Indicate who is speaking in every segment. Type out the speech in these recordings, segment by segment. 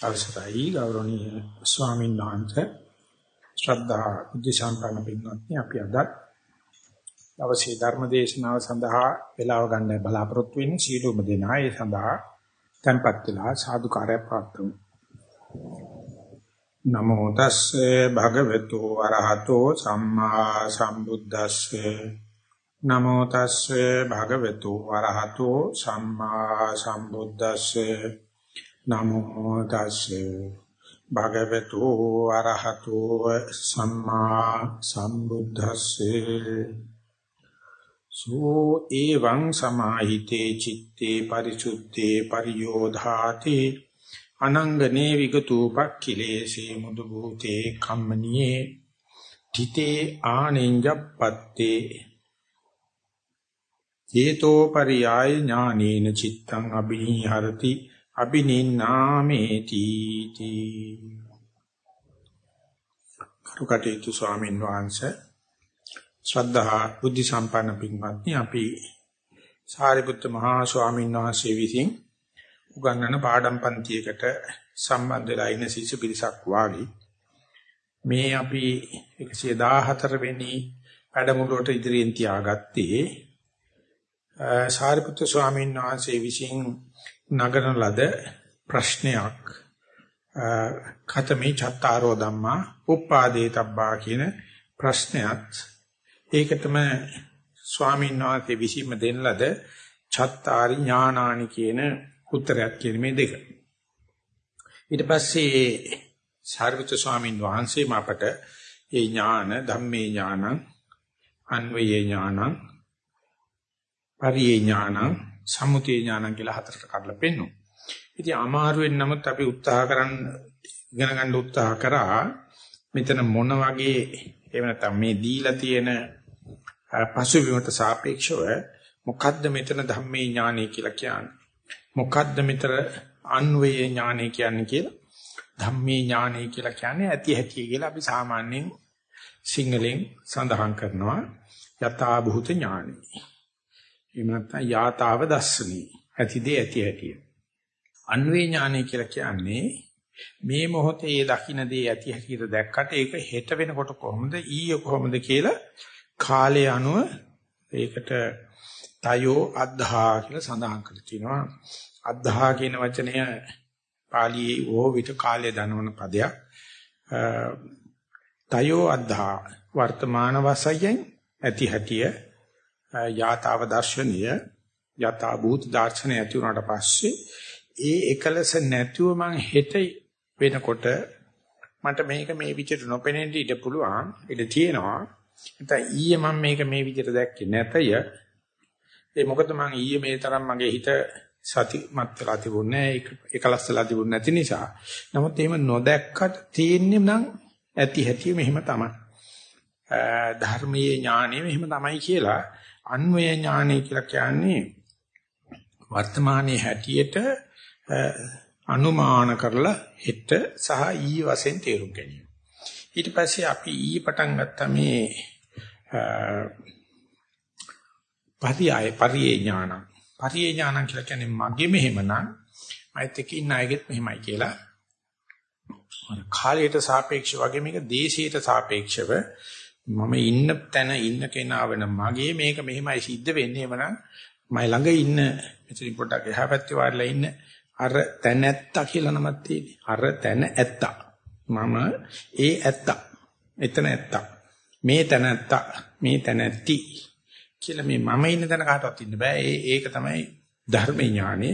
Speaker 1: අවසරයි ගෞරවනීය ස්වාමීන් වහන්සේ. ශ්‍රද්ධා බුද්ධ සම්පන්න පින්වත්නි අපි අද අවශ්‍ය ධර්ම දේශනාව සඳහා වේලාව ගන්න බලාපොරොත්තු වෙන්නේ සීලොම දෙනා. ඒ සඳහා tempත් වෙලා සාදුකාරය ප්‍රාර්ථනා නමෝ තස්සේ භගවතු අරහතෝ සම්මා සම්බුද්දස්සේ. නමෝ තස්සේ භගවතු අරහතෝ සම්මා සම්බුද්දස්සේ. නමෝ තස්සේ භගවතු අරහතෝ සම්මා සම්බුද්දස්සේ. සෝ එවං සමාහිතේ චitte පරිසුත්තේ පරියෝධාති. අනංගනේ විගතූපක්ඛිලේසේ මුදු භූතේ කම්මනියේ. තිතේ ආනෙන්ජප්පත්තේ. චේතෝ පරියාය ඥානේන චිත්තං අභිනිහරති. අබිනින්නාමේති තී. කරුකටේතු ස්වාමීන් වහන්සේ ශ්‍රද්ධා බුද්ධ සම්පන්න පින්වත්නි අපි සාරිපුත්ත මහා ස්වාමීන් වහන්සේ විසින් උගන්වන පාඩම් පන්තියකට සම්බන්ධ වෙලා ඉන්න ශිෂ්‍ය පිරිසක් වාගේ මේ අපි 114 වෙනි වැඩමුළුවට ඉදිරියෙන් තියාගත්තේ සාරිපුත්‍ර ස්වාමීන් වහන්සේ විසින් නගන ලද ප්‍රශ්නයක් කතමේ චත්තාරෝ ධම්මා උප්පාදේ තබ්බා කියන ප්‍රශ්නයත් ඒකටම ස්වාමීන් වහන්සේ විසින්ම දෙන ලද චත්තාරි ඥානානි කියන උත්තරයක් කියන මේ දෙක. ඊට පස්සේ සාරිපුත්‍ර ස්වාමීන් වහන්සේ මාපට ඒ ඥාන ධම්මේ ඥානං අන්වයේ ඥානං පරියේ ඥානං සම්මුතිය ඥානං කියලා හතරට කඩලා පෙන්වනවා. ඉතින් අමාරුවෙන් නමුත් අපි උත්සාහ කරන් ඉගෙන ගන්න උත්සාහ කරා මෙතන මොන වගේ එහෙම නැත්නම් මේ දීලා තියෙන පසුබිමට සාපේක්ෂව මොකද්ද මෙතන ධම්මේ ඥානය කියලා කියන්නේ? මොකද්ද මෙතන අන්වේ ඥානය කියන්නේ කියලා? ධම්මේ ඥානය කියලා කියන්නේ ඇති හැටි කියලා අපි සාමාන්‍යයෙන් සිංහලෙන් සඳහන් කරනවා යථා භූත ඥානයි. එහෙම නැත්නම් යාතාව දස්සනී. ඇතිදේ ඇති ඇතිය. අන්වේ ඥානය කියලා කියන්නේ මේ මොහොතේ ඒ දකින්න දේ ඇති හැටියට දැක්කට ඒක හෙට වෙනකොට කොහොමද ඊයේ කොහොමද කියලා කාලය අනුව ඒකට තයෝ අද්ධා කියලා සඳහන් කරලා තිනවා. අද්ධා කියන වචනය පාලියේ ඕ විත කාලය දනවන පදයක්. තයෝ අද්ධා වර්තමාන වශයෙන් ඇති හැටිය යථාව දර්ශනීය යථා භූත දර්ශනය ඇති වුණාට පස්සේ ඒ එකලස නැතුව මං හෙට වෙනකොට මට මේක මේ විදිහට නොපෙනෙන්න ඉඩ පුළුවන් ඉඩ තියෙනවා. නැත්නම් ඊයේ මම මේක මේ විදිහට දැක්කේ නැතය. ඒ මොකද මං ඊයේ මේ තරම් මගේ හිත සතිමත් වෙලා තිබුණේ එකලස් වෙලා තිබුණ නැති නිසා. නමුත් එහෙම නොදැක්කට තියෙන්නේ නම් ඇති හැටි මෙහෙම තමයි. ධර්මයේ ඥානෙ මෙහෙම තමයි කියලා අන්වය ඥානය කියලා කියන්නේ වර්තමානයේ හැටියට අනුමාන කරලා හෙට සහ ඊ වශයෙන් තේරුම් ගැනීම. ඊට පස්සේ අපි ඊ පටන් ගත්ත මේ පරියය පරියේ ඥාන. පරියේ ඥාන කියලා කියන්නේ මගේ මෙහෙමනම් මයිත් එක්ක ඉන්න අයගෙත් මෙහෙමයි කියලා. කාලයට සාපේක්ෂව වගේ මේක දේශයට සාපේක්ෂව මම ඉන්න තැන ඉන්න කෙනා වෙන මගේ මේක මෙහෙමයි සිද්ධ වෙන්නේ එවනම් මයි ළඟ ඉන්න මෙතන පොඩ්ඩක් එහා පැත්තේ වාඩිලා ඉන්න. අර තැන ඇත්තා කියලා නමක් තියෙන්නේ. අර තැන ඇත්තා. මම ඒ ඇත්තා. එතන ඇත්තා. මේ තැන ඇත්තා. මේ තැන ඇති කියලා මේ මම ඉන්න තැන කාටවත් ඉන්න බෑ. ඒ ඒක තමයි ධර්ම ඥානෙ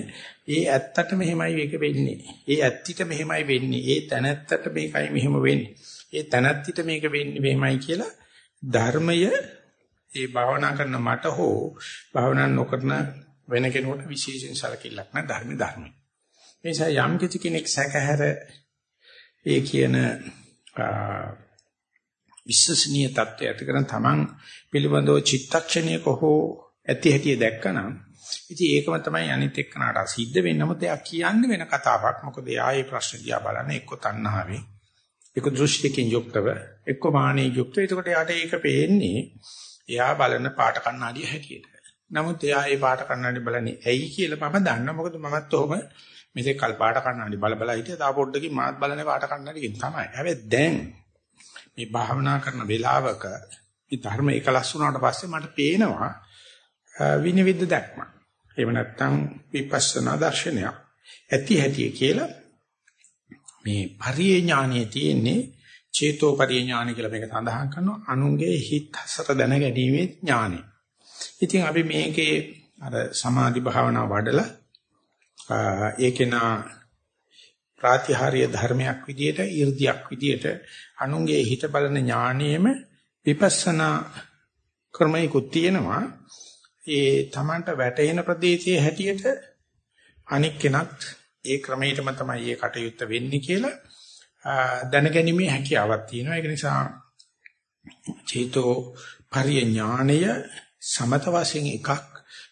Speaker 1: ඒ ඇත්තට මෙහෙමයි මේක වෙන්නේ. ඒ ඇත්තිට මෙහෙමයි වෙන්නේ. ඒ තැනැත්තට මේකයි මෙහෙම වෙන්නේ. ඒ තැනැත්තිට මේක වෙන්නේ මෙහෙමයි කියලා ධර්මය ඒ භාවනා කරන මට හෝ භාවනා නොකරන වෙන කෙනෙකුට විශේෂයෙන් සලකිල්ලක් නැහැ ධර්ම ධර්මයි. ඒ නිසා යම් කිසි කෙනෙක් සැකහැර ඒ කියන විශ්වසනීය தත්ත්වය ඇති කරන තමන් පිළිබඳව චිත්තක්ෂණයක හෝ ඇති හැටි දැක්කනම් ඉතින් ඒකම තමයි අනිත් එක්කනට සිද්ධ වෙන්නේ. නමුත් එයා කියන්නේ වෙන කතාවක්. මොකද එයා මේ ප්‍රශ්න දිහා බලන්නේ එක්ක තණ්හාවෙන් එක්ක දෘෂ්ටිකින් යුක්තව එක්ක මානෙ යුක්තව එතකොට යාට ඒක පේන්නේ එයා බලන පාට කණ්ණාඩිය හැටියට. නමුත් එයා ඒ පාට කණ්ණාඩිය බලන්නේ ඇයි කියලා මම දන්නා මොකද මමත් ඔහොම මෙතෙක් කල් පාට කන්නඩි බල බල හිටියා තා පොඩ්ඩකින් මාත් බලන්නේ පාට කන්නඩිකින් තමයි. හැබැයි දැන් මේ භාවනා කරන වෙලාවක මේ ධර්ම එකලස් වුණාට පස්සේ මට පේනවා විනිවිද දැක්ම. එහෙම නැත්නම් විපස්සනා දර්ශනයක්. ඇති හැටි කියලා මේ පරිේ ඥානයේ තියෙන්නේ චේතෝ පරිේ ඥාන කියලා මේක සඳහන් කරනවා අනුන්ගේ හිත හසර දැන ගැනීමේ ඥානය. ඉතින් අපි මේකේ අර සමාධි භාවනා වඩලා ඒකේනා ප්‍රාතිහාර්ය ධර්මයක් විදියට 이르දියක් විදියට අනුන්ගේ හිත බලන ඥානියෙම විපස්සනා ක්‍රමයකුත් තියෙනවා ඒ Tamanට වැටෙන ප්‍රදේශයේ හැටියට අනික් කෙනත් ඒ ක්‍රමයටම තමයි ඒ කටයුත්ත වෙන්නේ කියලා දැනගැනීමේ හැකියාවක් තියෙනවා. ඒක නිසා චේතෝ පරිඥාණය සමත වශයෙන් එකක්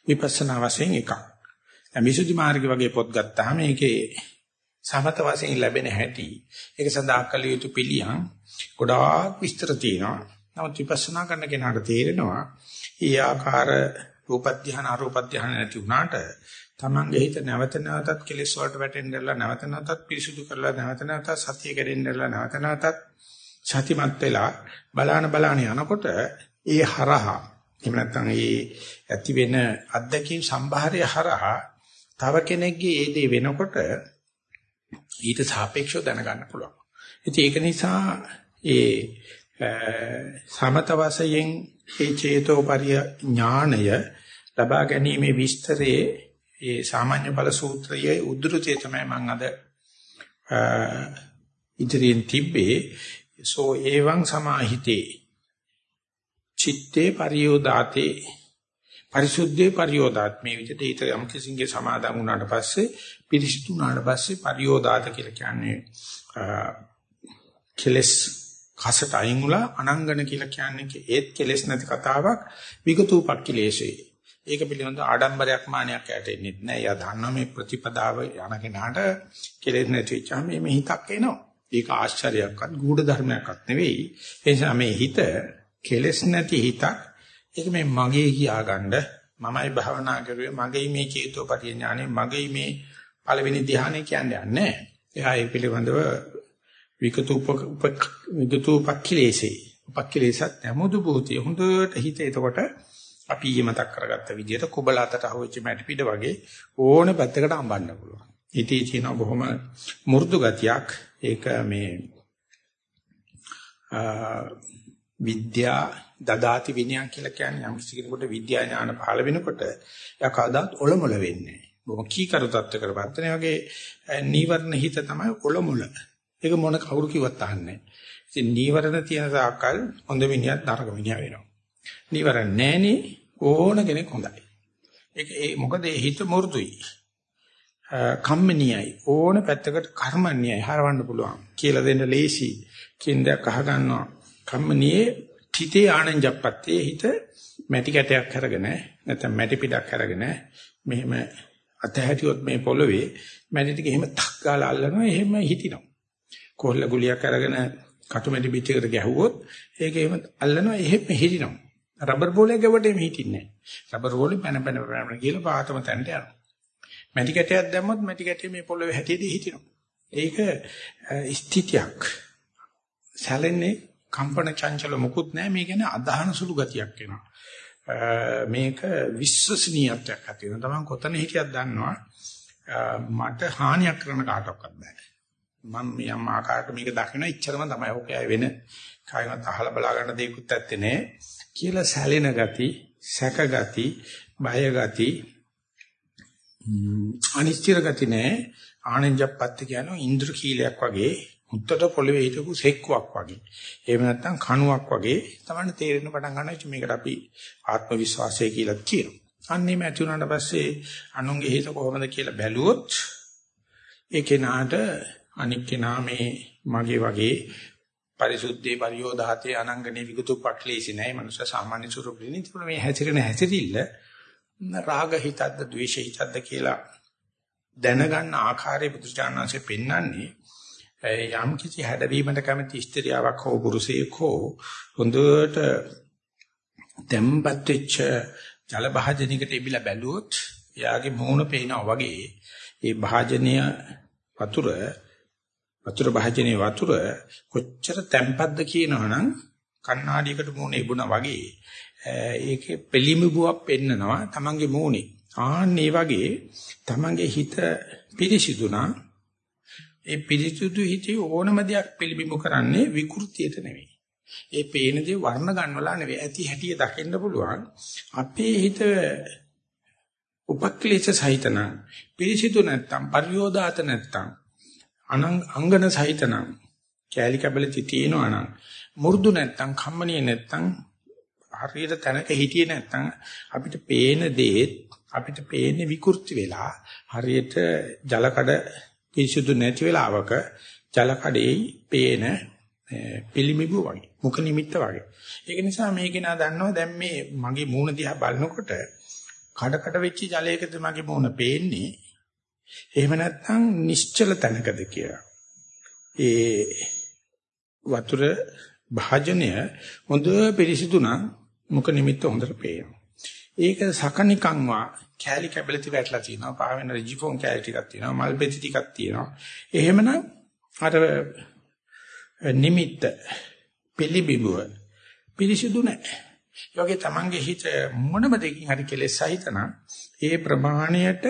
Speaker 1: විපස්සනා වශයෙන් එකක්. දැන් විසුද්ධි මාර්ගය වගේ පොත් ගත්තාම මේකේ සමත වශයෙන් ලැබෙන හැටි. ඒක සඳහා කළ යුතු පිළියම් ගොඩාක් විස්තර තියෙනවා. නමුත් විපස්සනා කරන කෙනාට තේරෙනවා ඊ ආකාර රූප ධ්‍යාන අරූප ධ්‍යාන නැති වුණාට තමන්ගේ හිත නැවත නැවතත් කෙලෙස් වලට වැටෙන්නදලා නැවත නැවතත් පිරිසුදු කරලා නැවත නැවතත් සතිය කැඩෙන්නදලා නැවත නැවතත් සතිමත් වෙලා බලාන බලාන යනකොට ඒ හරහා එහෙම නැත්නම් ඒ ඇති වෙන අද්දකීම් සම්භාරය හරහා තව කෙනෙක්ගේ ඒ දේ වෙනකොට ඊට සාපේක්ෂව දැනගන්න පුළුවන්. ඉතින් ඒක නිසා ඒ සමත වශයෙන් ඒ චේතෝපරිය ඥාණය ලබා ගැනීමේ විස්තරයේ ඒ සාමාන්‍ය ඵල සූත්‍රයේ උද්දෘතය තමයි මම අද ඉදිරියෙන් තිබ්බේ. සෝ එවං සමාහිතේ. චිත්තේ පරියෝදාතේ. පරිසුද්ධේ පරියෝදාත්. මේ විදිහට ඊට යම් කිසිංගේ සමාදන් වුණාට පස්සේ පිරිසිදු වුණාට පස්සේ පරියෝදාත කියලා කියන්නේ කෙලස් කසට අයින් උලා අනංගන කියලා කියන්නේ ඒත් කෙලස් නැති කතාවක් විගතූපක්ඛිලේශේ. ඒක පිළිබඳ ආඩම්බරයක් මානයක් ඇටෙන්නේ නැහැ. එයා දන්නවා මේ ප්‍රතිපදාව යන කෙනාට කෙලෙස් නැති වෙච්චාම මේ හිතක් එනවා. ඒක ආශ්චර්යයක්වත් ගුඪ ධර්මයක්වත් නෙවෙයි. ඒ නිසා මේ හිත කෙලෙස් නැති හිතක් ඒක මේ මගේ කියාගන්න මමයි භවනා කරුවේ මගේ මේ චේතෝපටි ඥානෙ මගේ මේ පළවෙනි ධ්‍යානෙ කියන්නේ නැහැ. එයා ඒ පිළිබඳව විකතූප විකතූපක්ඛිලේසේ උපක්ඛිලේසත් නමුදු භූතිය හොඳට හිත එතකොට අපි ඊයේ මතක් කරගත්ත විදිහට කුබල අතට අහුවෙච්ච මැටි පිට වගේ ඕන පැත්තකට අඹන්න පුළුවන්. ඉතී කියන බොහොම මෘදු ගතියක් ඒක මේ විද්‍යා දදාති විනයන් කියලා කියන්නේ යම් කිසි කෙනෙකුට විද්‍යා ඥාන පහළ වෙනකොට එයා කවදාත් ඔලොමල වෙන්නේ නැහැ. බොහොම කීකරු තත්ත්වයකටපත් වෙන වගේ නීවරණ හිත තමයි ඔලොමල. ඒක මොන කවුරු කිව්වත් අහන්නේ නැහැ. ඉතින් නීවරණ තියෙන තාක්කල් හොඳ මිනිහත් නරක මිනිහා වෙනවා. නීවරණ නැහෙනේ ඕන කෙනෙක් හොඳයි. ඒක ඒ මොකද ඒ හිත මෘදුයි. කම්මනියයි ඕන පැත්තකට කර්මනියයි හරවන්න පුළුවන් කියලා දෙන්න ලේසි කින්දක් අහ ගන්නවා. කම්මනියේ තිතේ ආනංජප්පත්තේ හිත මැටි කැටයක් අරගෙන නැත්නම් මැටි පිටක් අරගෙන මෙහෙම අතහැටියොත් මේ පොළවේ මැටි ටික එහෙම 탁 ගාලා අල්ලනවා එහෙම හිටිනවා. කොල්ල ගුලියක් අරගෙන කටුමැටි පිටියකට ගැහුවොත් ඒක එහෙම අල්ලනවා එහෙම හිටිනවා. රබර් බෝලයක් ගැවුවට එමෙ හිටින්නේ නැහැ. රබර් බෝලේ පැන පැන පැන කියලා පාතම තැනට යනවා. මැටි කැටයක් දැම්මොත් මැටි කැටේ මේ පොළවේ හැටියේදී හිටිනවා. ඒක ස්ථිතියක්. සැලෙන්නේ කම්පන චංචල මුකුත් නැහැ. මේ කියන්නේ අදහන සුළු ගතියක් එනවා. මේක විශ්වසනීයත්වයක් ඇති වෙනවා. තමන් කොතන හිටියත් දන්නවා මට හානියක් කරන කාටවත් බෑ. මම යම් ආකාරයකට මේක දකින්න ඉච්චරම තමයි. ඕකයි වෙන කායවත් අහලා බලා ගන්න දෙයක්වත් ඇත්තේ නෑ. කියලා සැලෙන ගති, සැක ගති, බය ගති, අනිශ්චිත ගති නෑ. ආනන්ජප්පත්ති කියනවා ඉන්ද්‍ර කීලයක් වගේ මුත්තට පොළවේ හිටපු සෙක්කුවක් වගේ. එහෙම නැත්නම් කණුවක් වගේ තමයි තේරෙන්න පටන් ගන්නවා. මේකට අපි ආත්ම විශ්වාසය කියලා කියනවා. අන්නේ මැති වුණාට පස්සේ අනුන්ගේ හිත කොහොමද කියලා බැලුවොත් ඒ කෙනාට අනික් කෙනා මේ මගේ වගේ පරිසුද්ධේ පරියෝධාතේ අනංගනේ විගතු පක්ලේසි නැහැ මනුෂ්‍ය සාමාන්‍ය ස්වරූපෙ නේ මේ හැසිරෙන හැසිරිල්ල රාග හිතද්ද ද්වේෂ හිතද්ද කියලා දැනගන්න ආකාරය බුදුචානන්සේ පෙන්වන්නේ. යම් කිසි හැඩවීමකට කැමති ස්ත්‍රියාවක් හෝ පුරුෂයෙක් හෝ හොඳට තැම්පත් වෙච්ච ජල භාජනයකට ඉබිලා බැලුවොත් එයාගේ මූණ පේනවා වගේ. ඒ භාජනීය වතුර වතුර භාජනයේ වතුර කොච්චර තැම්පත්ද කියනවනම් කණ්ණාඩියකට මූණ ඉබුණා වගේ ඒකේ පිළිඹුවක් පෙන්නනවා තමන්ගේ මූණේ. ආන්න ඒ වගේ තමන්ගේ හිත පිරිසිදුනා ඒ පිරිසිදු හිතේ ඕනම දෙයක් පිළිබිඹු කරන්නේ විකෘතියට නෙවෙයි. ඒ පේන දේ වර්ණ ගන්නවලා නෙවෙයි. ඇති හැටිය දකින්න පුළුවන්. අපේ හිත උපක්ලේශ සහිතන පිරිසිදු නැත්තම් පරියෝදාත නැත්තම් අංගන සහිතනම් කැලි කැබලති තියෙනවා නම් මු르දු නැත්තම් කම්මනිය නැත්තම් හරියට තැනක හිටියේ නැත්තම් අපිට පේන දේ අපිට පේන්නේ විකෘති වෙලා හරියට ජලකඩ පිරිසුදු නැති වෙලාවක ජලකඩේ පේන පිළිමිබු වගේ මුඛ නිමිත්ත වගේ. ඒක නිසා මේක නා දන්නවා දැන් මේ මගේ මූණ දිහා බලනකොට කඩ කඩ වෙච්ච ජලයකද මගේ මූණ පේන්නේ? එහෙම නැත්නම් නිශ්චල තැනකද කියලා. ඒ වතුර භාජනය හොඳ පිරිසිදු නම් මුඛ නිමිත්ත හොඳට පේනවා. ඒක සකනිකන්වා කැලි කැබලති වැටලා තියෙනවා. පාවෙන රිජිෆෝන් කැලි ටිකක් තියෙනවා. මල් පෙති ටිකක් තියෙනවා. එහෙමනම් අර නිමිත්ත පිළිබිඹුව පිරිසිදු නැහැ. යෝගේ තමන්ගේ හිත මොනම දෙකින් හරි කෙලෙස් සහිතන ඒ ප්‍රමාණයට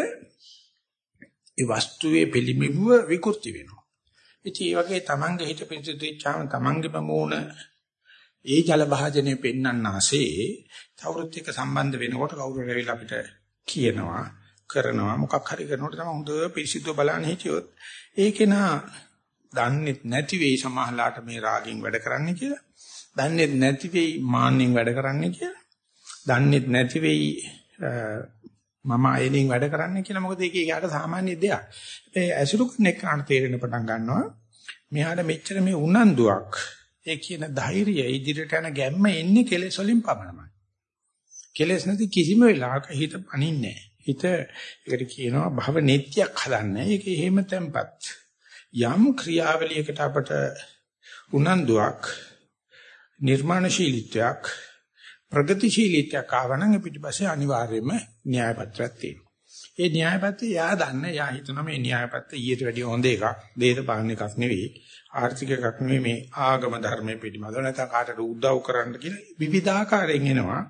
Speaker 1: ඒ වස්තුවේ පිළිඹුව විකෘති වෙනවා. ඉතින් ඒ වගේ තමන්ගේ හිත පිරිසිදු වෙච්චාම තමන්ගේම මූණ ඒ ජල භාජනය පෙන්වන්න ආසේ තවුරුත් එක්ක සම්බන්ධ වෙනකොට කවුරු හරි අපිට කියනවා කරනවා මොකක් හරි කරනකොට තමයි හොඳ පිරිසිදුව බලන්න හිටියොත් ඒකේ නා දන්නේ නැති වෙයි සමහරලාට මේ රාගින් වැඩ කරන්නේ කියලා. දන්නේ නැති වෙයි මාන්නෙන් වැඩ කරන්නේ කියලා. දන්නේ නැති වෙයි මම අයලින් වැඩ කරන්නේ කියලා මොකද ඒක යාට සාමාන්‍ය දෙයක්. ඒ ඇසුරු කරන එකට තේරෙන පටන් ගන්නවා. මෙහාට මෙච්චර මේ උනන්දුවක් ඒ කියන ධෛර්යය ඉදිරියට යන ගැම්ම එන්නේ කෙලෙස් වලින් පමණයි. කෙලෙස් නැති කිසිම වෙලාවක හිත පනින්නේ හිත ඒකට කියනවා භව නීත්‍යයක් හදන්නේ. ඒක එහෙම tempat. යම් ක්‍රියාවලියකට අපට උනන්දුවක් නිර්මාණශීලීත්වයක් ප්‍රගතිශීලීත්වයක් ආවනම් පිටිපස්සේ අනිවාර්යයෙන්ම න්‍යාය පත්‍රයක් තියෙනවා. ඒ න්‍යාය පත්‍රය යා දන්න යා හිතන මේ න්‍යාය පත්‍රය ඊට වැඩිය හොඳ එකක්. දේශපාලන එකක් නෙවෙයි. ආර්ථික එකක් නෙවෙයි මේ ආගම ධර්මයේ පිටිමද නැත්නම් කාටට උදව් කරන්න කියලා විවිධාකාරයෙන් එනවා.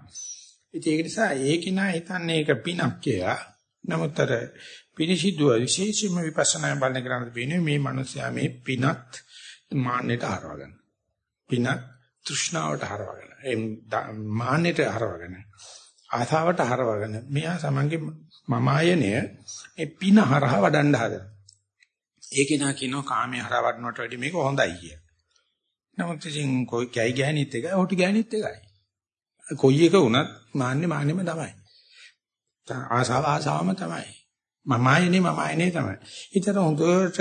Speaker 1: ඉතින් ඒක නිසා ඒකින හිතන්නේ ඒක පිනක් කියලා. නමුත් අර පිරිසිදුව විශේෂයෙන්ම විපස්සනා බලන කරන්නේ වෙන්නේ මේ මිනිස්යා මේ පිනත් මාන්නයට හරවගන්න. පිනත් තෘෂ්ණාවට හරවගෙන ඒ මාන්නයට හරවගෙන ආසාවට හරවගෙන මෙයා සමන්ගේ මම ආයනය මේ පින හරහා වඩන්න හදන. ඒකේ නා කියනවා කාමයේ හරහා වඩනවට වැඩිය මේක හොඳයි කිය. නමුත් ඉතින් කොයි කැයි ගෑනිත් එකයි හොටි ගෑනිත් එකයි. කොයි එක වුණත් මාන්නේ මාන්නෙම තමයි. ආසාව ආසාවම තමයි. මම ආයනේ මම ආයනේ තමයි. ඊතර හොඳට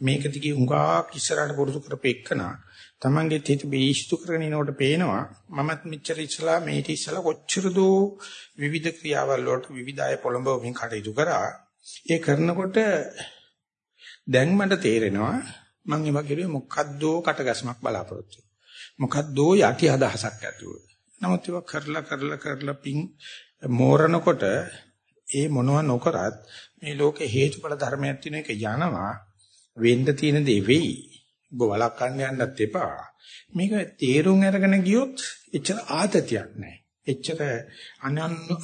Speaker 1: මේක දිගේ උඟා ඉස්සරහට පුරුදු කරපෙන්නනා තමන්ගේ හිත බීෂ්තු කරගෙන ඉනකොට පේනවා. මමත් මෙච්චර ඉස්සලා මේටි ඉස්සලා කොච්චර දෝ විවිධ ක්‍රියාවල් වලට විවිධ අය පොළඹවමින් කටයුතු කරා. ඒ කරනකොට දැන් මට තේරෙනවා මම ඒවා කිරුවේ මොකද්දෝ කටගැස්මක් බලාපොරොත්තු මොකද්දෝ යටි අදහසක් ඇතුව. නමුත් ඒවා කරලා කරලා කරලා පිං මෝරනකොට ඒ මොනව නොකරත් මේ ලෝකේ හේතුඵල ධර්මයක් තියෙන එක යනවා. වෙන්න තියෙන දේ වෙයි. ඔබ වළක්වන්න යන්නත් එපා. මේක තේරුම් අරගෙන ගියොත් එච්චර ආතතියක් නැහැ. එච්චර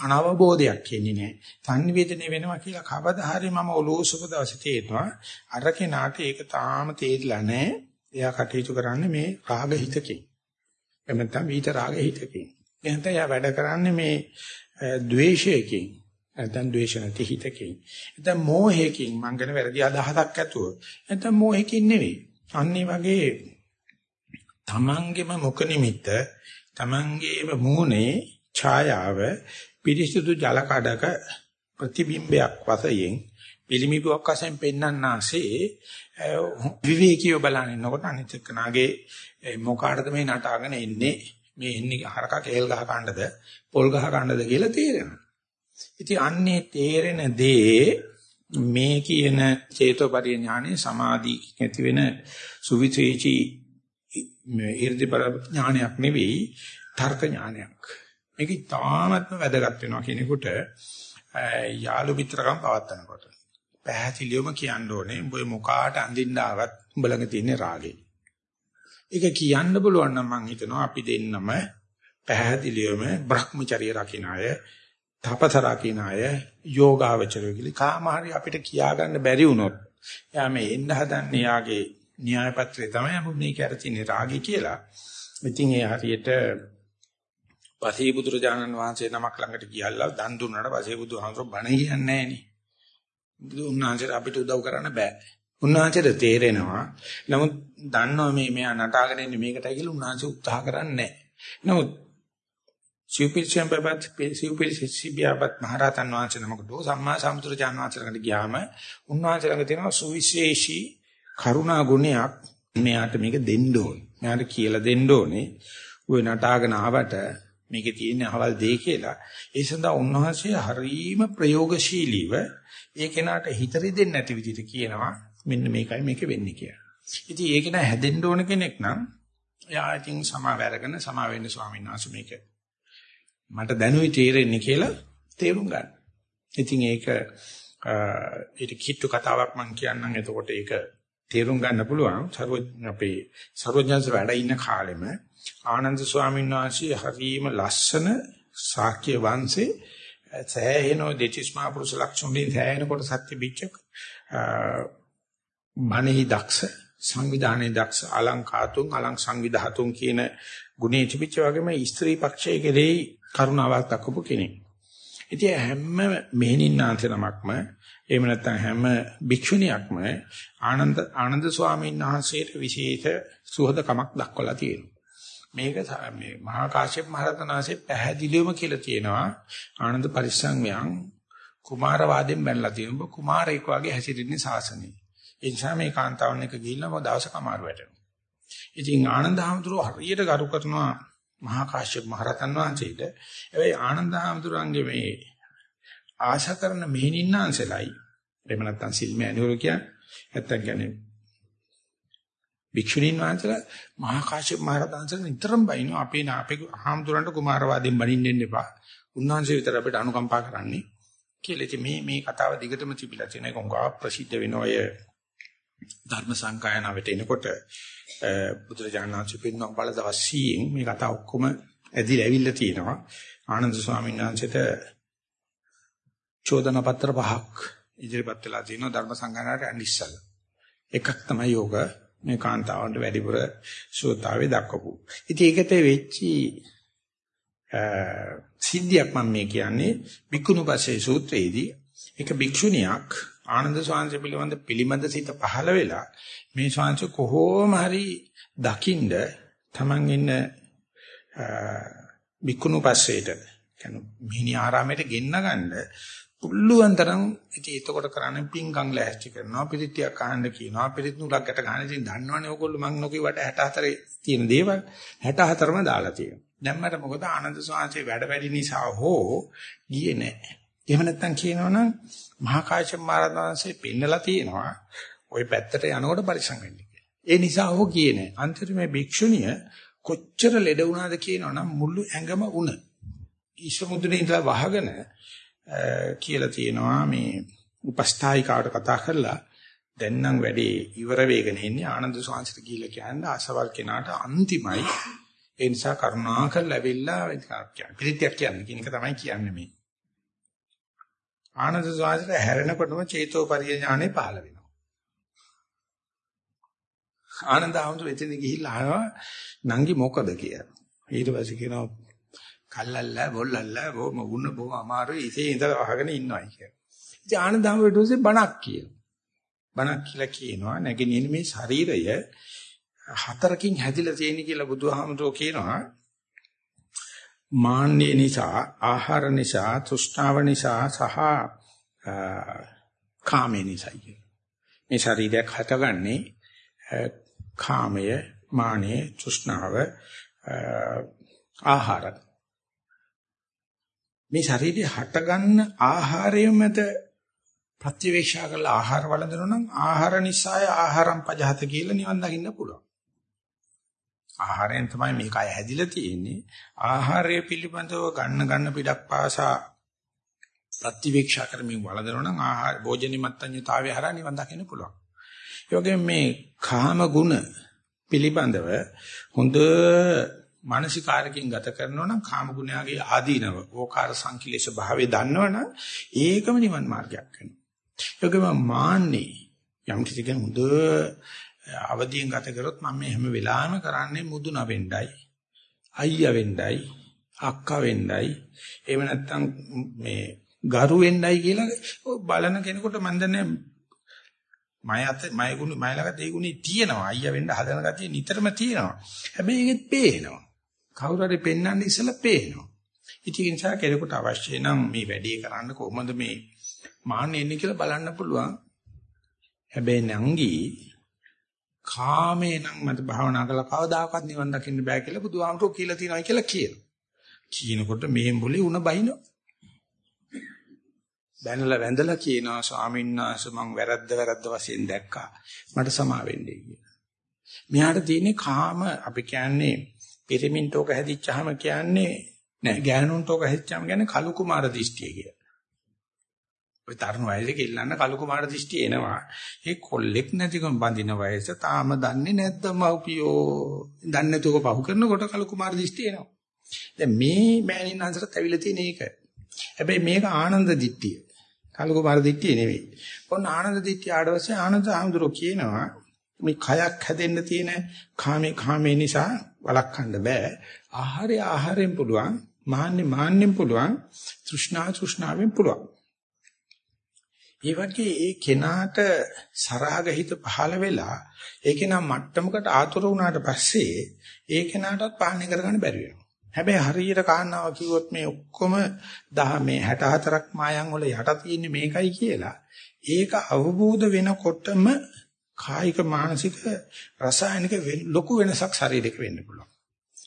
Speaker 1: අනවබෝධයක් එන්නේ නැහැ. සංවේදනය වෙනවා කියලා කවදා හරි මම ඔලෝසුක දවසේ තේරෙනවා. අර කෙනාට ඒක තාම තේරිලා නැහැ. එයා කටයුතු කරන්නේ මේ රාග හිතකින්. එහෙම නැත්නම් විිත රාග හිතකින්. එහෙනම් එයා වැඩ කරන්නේ මේ ද්වේෂයකින්. නැත්නම් ද්වේෂ නැති හිතකින්. නැත්නම් මෝහයකින් මං ගැන වැරදි අදහසක් ඇතුව. නැත්නම් මෝහයකින් නෙවෙයි. අන්නේ වගේ තමන්ගේම මුඛ නිමිත්ත තමන්ගේම මූණේ ඡායාව පිරිසුදු ජල කඩක ප්‍රතිබිම්බයක් වශයෙන් පිළිමිබුවක් වශයෙන් පෙන්වන්නාසේ විවේකීව බලනකොට අනිත් එක්කනාගේ මොකාටද මේ නටාගෙන ඉන්නේ මේ එන්නේ හරක කේල් ගහ කන්නද පොල් ගහ කන්නද කියලා තේරෙනවා. ඉතින් අන්නේ තේරෙන දේ මේ කියන චේතෝපරිය ඥානෙ සමාධි ඇති වෙන සුවිචේචි 이르දිපර ඥානයක් නෙවෙයි තර්ක ඥානයක්. මේක තාමත්ම වැදගත් වෙනවා කෙනෙකුට යාළු මිත්‍රකම් පවත්නකොට. පැහැදිලිවම කියන්න ඕනේ උඹ මොකාට අඳින්න ආවත් උඹ ළඟ තියෙන රාගේ. ඒක කියන්න බලවන් නම් මං හිතනවා අපි දෙන්නම පැහැදිලිවම Brahmacharya රකින්න අය, තපස රකින්න අය, යෝගාවචරය කියලා කාමහරි අපිට කියාගන්න බැරි වුණොත් එයා මේ එන්න හදන්නේ යාගේ න්‍යාය පත්‍රය තමයි අපි මේ කර තියෙන රාගය කියලා. ඉතින් ඒ හරියට පසේ බුදුරජාණන් වහන්සේ නමක් ළඟට ගියල්ලා දන් දුන්නාට පසේ බුදුහාමර බණ කියන්නේ නැහැ නේ. උන්වහන්සේට අපිට උදව් කරන්න බෑ. උන්වහන්සේට තේරෙනවා. නමුත් දන්නවා මේ මෙයා නටාගෙන ඉන්නේ මේකටයි කියලා උන්වහන්සේ උත්සාහ කරන්නේ නැහැ. නමුත් සිව්පිරිසම් බබත් සිව්පිරිසිබියාපත් මහරහතන් වහන්සේ නමකට සම්මා සම්බුදුරජාණන් වහන්සේ ළඟට ගියාම උන්වහන්සේ ළඟ තියෙනවා සුවිශේෂී කරුණා ගුණයක් මෙයාට මේක දෙන්න ඕනේ. මෙයාට කියලා දෙන්න ඕනේ. ඔය නටාගෙන ආවට මේකේ තියෙන අහවල් දෙය කියලා. ඒ සඳහා උන්වහන්සේ හරීම ප්‍රයෝගශීලීව ඒ කෙනාට හිතරි දෙන්නේ නැති විදිහට කියනවා මෙන්න මේකයි මේක වෙන්නේ කියලා. ඉතින් ඒක නෑ හැදෙන්න ඕන කෙනෙක් නම් එයා ඉතින් සමාව අරගෙන සමා වෙන්න ස්වාමීන් වහන්සේ මේක මට දැනුයි තේරෙන්නේ කියලා තේරුම් ගන්න. ඉතින් ඒක ඊට කිට්ටු කතාවක් මම කියන්නම් එතකොට ඒක තේරුම් ගන්න පුළුවන්. සර්ව අපේ සර්වඥාන්ස වැඩ ඉන්න කාලෙම ආනන්ද ස්වාමීන් වහන්සේ හරිම ලස්සන ශාක්‍ය වංශේ සෑහෙන දෙතිස් මහ පුරුෂ ලක්ෂණ සෑහෙන කොට සත්‍ය බිච්චක මනෙහි දක්ෂ සංවිධානයේ දක්ෂ අලංකාතුන් අලං සංවිධාතුන් කියන ගුණේ තිබිච්ච වගේම ස්ත්‍රී පක්ෂයේ කෙරෙහි කරුණාවක් දක්වපු කෙනෙක්. ඉතින් හැම මෙහෙණින්නාන්ත නමක්ම එහෙම නැත්නම් හැම භික්ෂුණියක්ම ආනන්ද ආනන්ද ස්වාමීන් වහන්සේට විශේෂ සුහදකමක් දක්වලා තියෙනවා. මේක මේ මහා කාශ්‍යප මහ රහතන් වහන්සේ පැහැදිලිවම කියලා තියෙනවා ආනන්ද පරිස්සම්යන් කුමාරවාදයෙන් බැලලා තියෙනවා. කුමාරයෙක් වගේ හැසිරෙන්නේ සාසනෙ. ඒ නිසා මේ කාන්තාවන් එක ගිහිල්ලා මොකද දවසක අමාරු වැටෙනවා. ඉතින් ආනන්ද හැමතුරු හරියට ගරු කරනවා මහා කාශ්‍යප මහ රහතන් වහන්සේට. හැබැයි ආනන්ද හැමතුරුන්ගේ මේ ආශා කරන මෙහෙණින්නාන්සලයි එහෙම නැත්නම් සිල්මෑණිවරු කියන්නේ නැත්නම් කියන්නේ භික්ෂුණීන් වහන්සේලා මහා කාශ්‍යප මහ රහතන් වහන්සේ නිතරම බයිනවා අපේ අපේ හාමුදුරන්ට කුමාරවාදයෙන් බණින්න දෙන්න එපා. උන්වහන්සේ විතර අපිට අනුකම්පා කරන්නේ කියලා. ඉතින් මේ මේ කතාව දිගටම තිබිලා තියෙන එක උංගා ප්‍රසිද්ධ වෙන ඔය ධර්ම සංකායනාවට එනකොට බුදුරජාණන් වහන්සේ පින්නම් බල දවස් 100න් මේ කතාව ඔක්කොම ඇදිලා ඇවිල්ලා තියෙනවා. ආනන්ද ස්වාමීන් වහන්සේට චෝදනා පත්‍ර පහක් ඉදිරිපත් වෙලා තියෙනවා ධර්ම සංගායනාවට යන්න ඉස්සෙල්ලා. එකක් තමයි යෝග මේ කාන්තාවන්ට වැඩිපුර සෝතාවේ දක්වපු. ඉතින් ඒකට වෙච්චි සිද්ධියක් මම මේ කියන්නේ බික්කුණුපසේ සූත්‍රයේදී එක භික්ෂුණියක් ආනන්ද ස්වාමීන් පිළිබඳ පිළිමද සිත පහළ වෙලා මේ ස්වාමීන් කොහොම හරි දකින්ද Taman ඉන්න බික්කුණුපසේට කියන්නේ මිහිණි ආරාමයට ගෙන්න ගන්න පුළුවන් තරම් ඉතින් එතකොට කරන්නේ පිංගම් ලෑස්ති කරනවා පිරිතියක් අහන්න කියනවා පිරිත් නුලක් ගැට ගන්න. ඉතින් දන්නවනේ ඕගොල්ලෝ මං නොකියවට 64 තියෙන දේවල්. 64ම දාලා තියෙනවා. දැන් මට මොකද ආනන්ද සෝංශේ වැඩ වැඩි නිසා හෝ ගියේ නැහැ එහෙම නැත්තම් කියනවනම් මහා කාශ්‍යප මහරහතන්සේ පෙන්නලා තියෙනවා ওই පැත්තට යනකොට පරිසං වෙන්න ඒ නිසා හෝ ගියේ නැහැ අන්තිමේ මේ භික්ෂුණිය කොච්චර ලෙඩ වුණාද කියනවනම් මුළු ඇඟම උණ. ඊශ්වමුදුනේ ඉඳලා වහගෙන කියලා තියෙනවා මේ උපස්ථායිකාවට කතා කරලා දැන් නම් වැඩේ ඉවර වෙගෙන ඉන්නේ. ආනන්ද සෝංශට කියලා කියන්නේ අසවල් කෙනාට අන්තිමයි. ඒ නිසා කරුණාකර ලැබිලා කියන්නේ පිළිත්‍යක් කියන්නේ. කියන එක තමයි කියන්නේ මේ. ආනන්ද සෝංශට හැරෙනකොටම චේතෝ පරිඥානේ පහළ වෙනවා ආනන්ද ආමතු එතන ගිහිල්ලා ආවා නංගි මොකද කියලා ඊට පස්සේ කියනවා කල්ලල්ලා බොල්ලල්ලා බොම වුණ බොම අමාරුයි ඉතේ ඉඳලා අහගෙන ඉන්නවයි කියලා. ඉතින් ආනන්දහම ඊටසේ බණක් කියනවා. බණක් කියලා කියනවා නැගිනින මේ ශරීරය හතරකින් හැදිලා තියෙන කියලා බුදුහාමුදුරෝ කියනවා. මාන්නේ නිසා, ආහාර නිසා, තෘෂ්ණාව නිසා සහ කාමේ නිසා මේ ශරීරයක් හටගන්නේ කාමය, මානෙ, තෘෂ්ණාව, ආහාරය මේ ශරීරය හටගන්න ආහාරය මත ප්‍රතිවේක්ෂා කරලා ආහාර වළඳනවා නම් ආහාර නිසාය ආහාරම් පජහත කියලා නිවන් දකින්න පුළුවන්. ආහාරයෙන් තමයි මේ කය හැදිලා තියෙන්නේ. ආහාරය පිළිබඳව ගන්න ගන්න පිටක් පාසා ප්‍රතිවීක්ෂා කරමින් වළඳනවා නම් ආහාර භෝජනි මත්ඤ්‍යතාවය හරහා නිවන් දකින්න පුළුවන්. ඒ වගේම මේ කාම ගුණ පිළිබඳව හොඳ මානසිකාරකින් ගත කරනවා නම් කාම ගුණයාගේ ආදීනව ඕකාර සංකිලේශ භාවය දන්නවනම් ඒකම නිවන් මාර්ගයක් වෙනවා. ඒ වගේම මාන්නේ යම් කිසි කෙනෙක් හොඳ අවදියෙන් ගත කරොත් මම මේ හැම වෙලාවෙම කරන්නේ මුදුන වෙන්නයි අයියා වෙන්නයි අක්කා වෙන්නයි එහෙම නැත්නම් මේ ගරු වෙන්නයි කියලා බලන කෙනෙකුට මන් දන්නේ මය අත මය ගුණ මය ළඟ ඒ ගුණේ තියෙනවා. අයියා වෙන්න හදන ගතිය නිතරම තියෙනවා. හැබැයි ඒකෙත් පේනවා. කවුරු හරි පෙන්වන්න ඉස්සලා පේනවා. ඉතින් ඒ නිසා කෙනෙකුට අවශ්‍ය නම් මේ වැඩේ කරන්න කොහොමද මේ මාන්නේ එන්නේ කියලා බලන්න පුළුවන්. හැබැයි නංගි කාමේ නම් මට භාවනා කළා කවදාකවත් නිවන් දකින්න බෑ කියලා බුදුහාමුදුරුවෝ කියලා තියෙනවා කියලා කියනවා. කියනකොට මෙහෙම બોලේ උණ බයිනවා. බැනලා වැඳලා කියනවා ස්වාමීන් වහන්සේ මං වැරද්ද වැරද්ද වශයෙන් දැක්කා. මට සමා වෙන්නේ කියලා. මෙයාට තියෙන්නේ කාම අපි කියන්නේ පිරමින් තෝක හැදිච්චාම කියන්නේ නෑ ගෑනුන් තෝක හැදිච්චාම කියන්නේ කලු කුමාර දිෂ්ටිය කියලා. ඔය තරුණ වයසේ කෙල්ලන්න කලු කුමාර දිෂ්ටි එනවා. ඒ කොල්ලෙක් නැතිකම බඳින වයස තාම දන්නේ නැද්ද මව්පියෝ? දන්නේ නැතුව පහු කරනකොට කලු කුමාර දිෂ්ටි එනවා. දැන් මේ මෑණින් අන්සරත් ඇවිල්ලා තියෙන එක. හැබැයි මේක ආනන්ද දිට්ඨිය. කලු කුමාර දිට්ඨිය නෙවෙයි. ඔන්න ආනන්ද දිට්ඨිය ආඩවසේ ආනන්ද ආඳුරෝ කියනවා මේ කයක් හැදෙන්න තියෙන කාමේ කාමේ නිසා වළක්වන්න බෑ. ආහාරය ආහාරයෙන් පුළුවන්. මාන්නේ මාන්නෙන් පුළුවන්. තෘෂ්ණා තෘෂ්ණාවෙන් පුළුවන්. ඒ වගේ ඒ කෙනාට සරාගහිත පහළ වෙලා ඒ කෙනා මට්ටමකට ආතුර වුණාට පස්සේ ඒ කෙනාටත් පාලනය කරගන්න බැරි වෙනවා. හැබැයි හරියට කාරණාව කිව්වොත් මේ ඔක්කොම දහ මේ 64ක් මායන් වල යට තියෙන්නේ මේකයි කියලා ඒක අවබෝධ වෙනකොටම කායික මානසික රසායනික ලොකු වෙනසක් ශරීරයක වෙන්න පුළුවන්.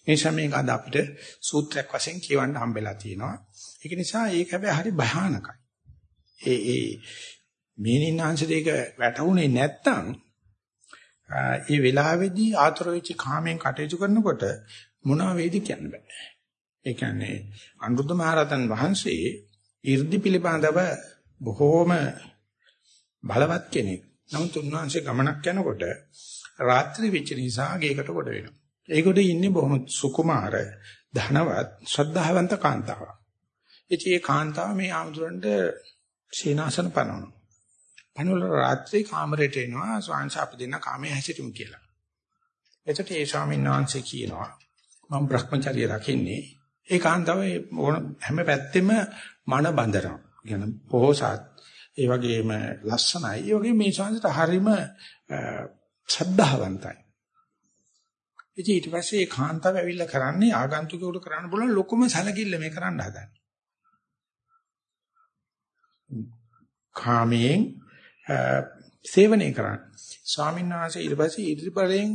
Speaker 1: ඒ නිසා මේක අද අපිට සූත්‍රයක් වශයෙන් කියවන්න හම්බෙලා තියෙනවා. ඒක නිසා ඒක හැබැයි හරි භයානකයි. ඒ ඒ මේනින්නාංශ දෙක වැටුනේ නැත්තම් ඒ වෙලාවේදී ආතර වෙච්ච කාමෙන් කටයුතු කරනකොට මොනවා වේද කියන්න බෑ. ඒ කියන්නේ අනුරුද්ධ මහරහතන් වහන්සේ 이르දි පිළිබඳව බොහෝම බලවත් කෙනෙක්. නමුත් උන්වහන්සේ ගමනක් යනකොට රාත්‍රී වෙච්ච නිසා ගේකට කොට වෙනවා. ඒකට ඉන්නේ බොහොම සුකුමාර ධනවත් ශ්‍රද්ධාවන්ත කාන්තාවක්. ඉතින් ඒ කාන්තාව මේ ආමුදුරන්ට සීනාසන පනවනවා. පනවල රාත්‍රී කාමරයට එනවා ස්වාංශ අපි දෙන්න කාමයේ හැසිරෙමු කියලා. එතකොට ඒ ස්වාමීන් වහන්සේ කියනවා මම Brahmacharya රකින්නේ ඒ කාන්තාව හැම පැත්තෙම මන බඳනවා. කියන පොහොසත් ඒ වගේම ලස්සනයි. ඒ වගේම මේ ශාන්සට හරීම ශ්‍රද්ධාවන්තයි. ඉතින් ඊට පස්සේ ඒ කාන්තාව ඇවිල්ලා කරන්නේ ආගන්තුකයෙකුට කරන්න බලන ලොකුම සැලකිල්ල මේ කරන්න හදන්නේ. කාමයෙන් සේවනය කරන්න. ස්වාමීන් වහන්සේ ඊට පස්සේ ඉර්ධි බලයෙන්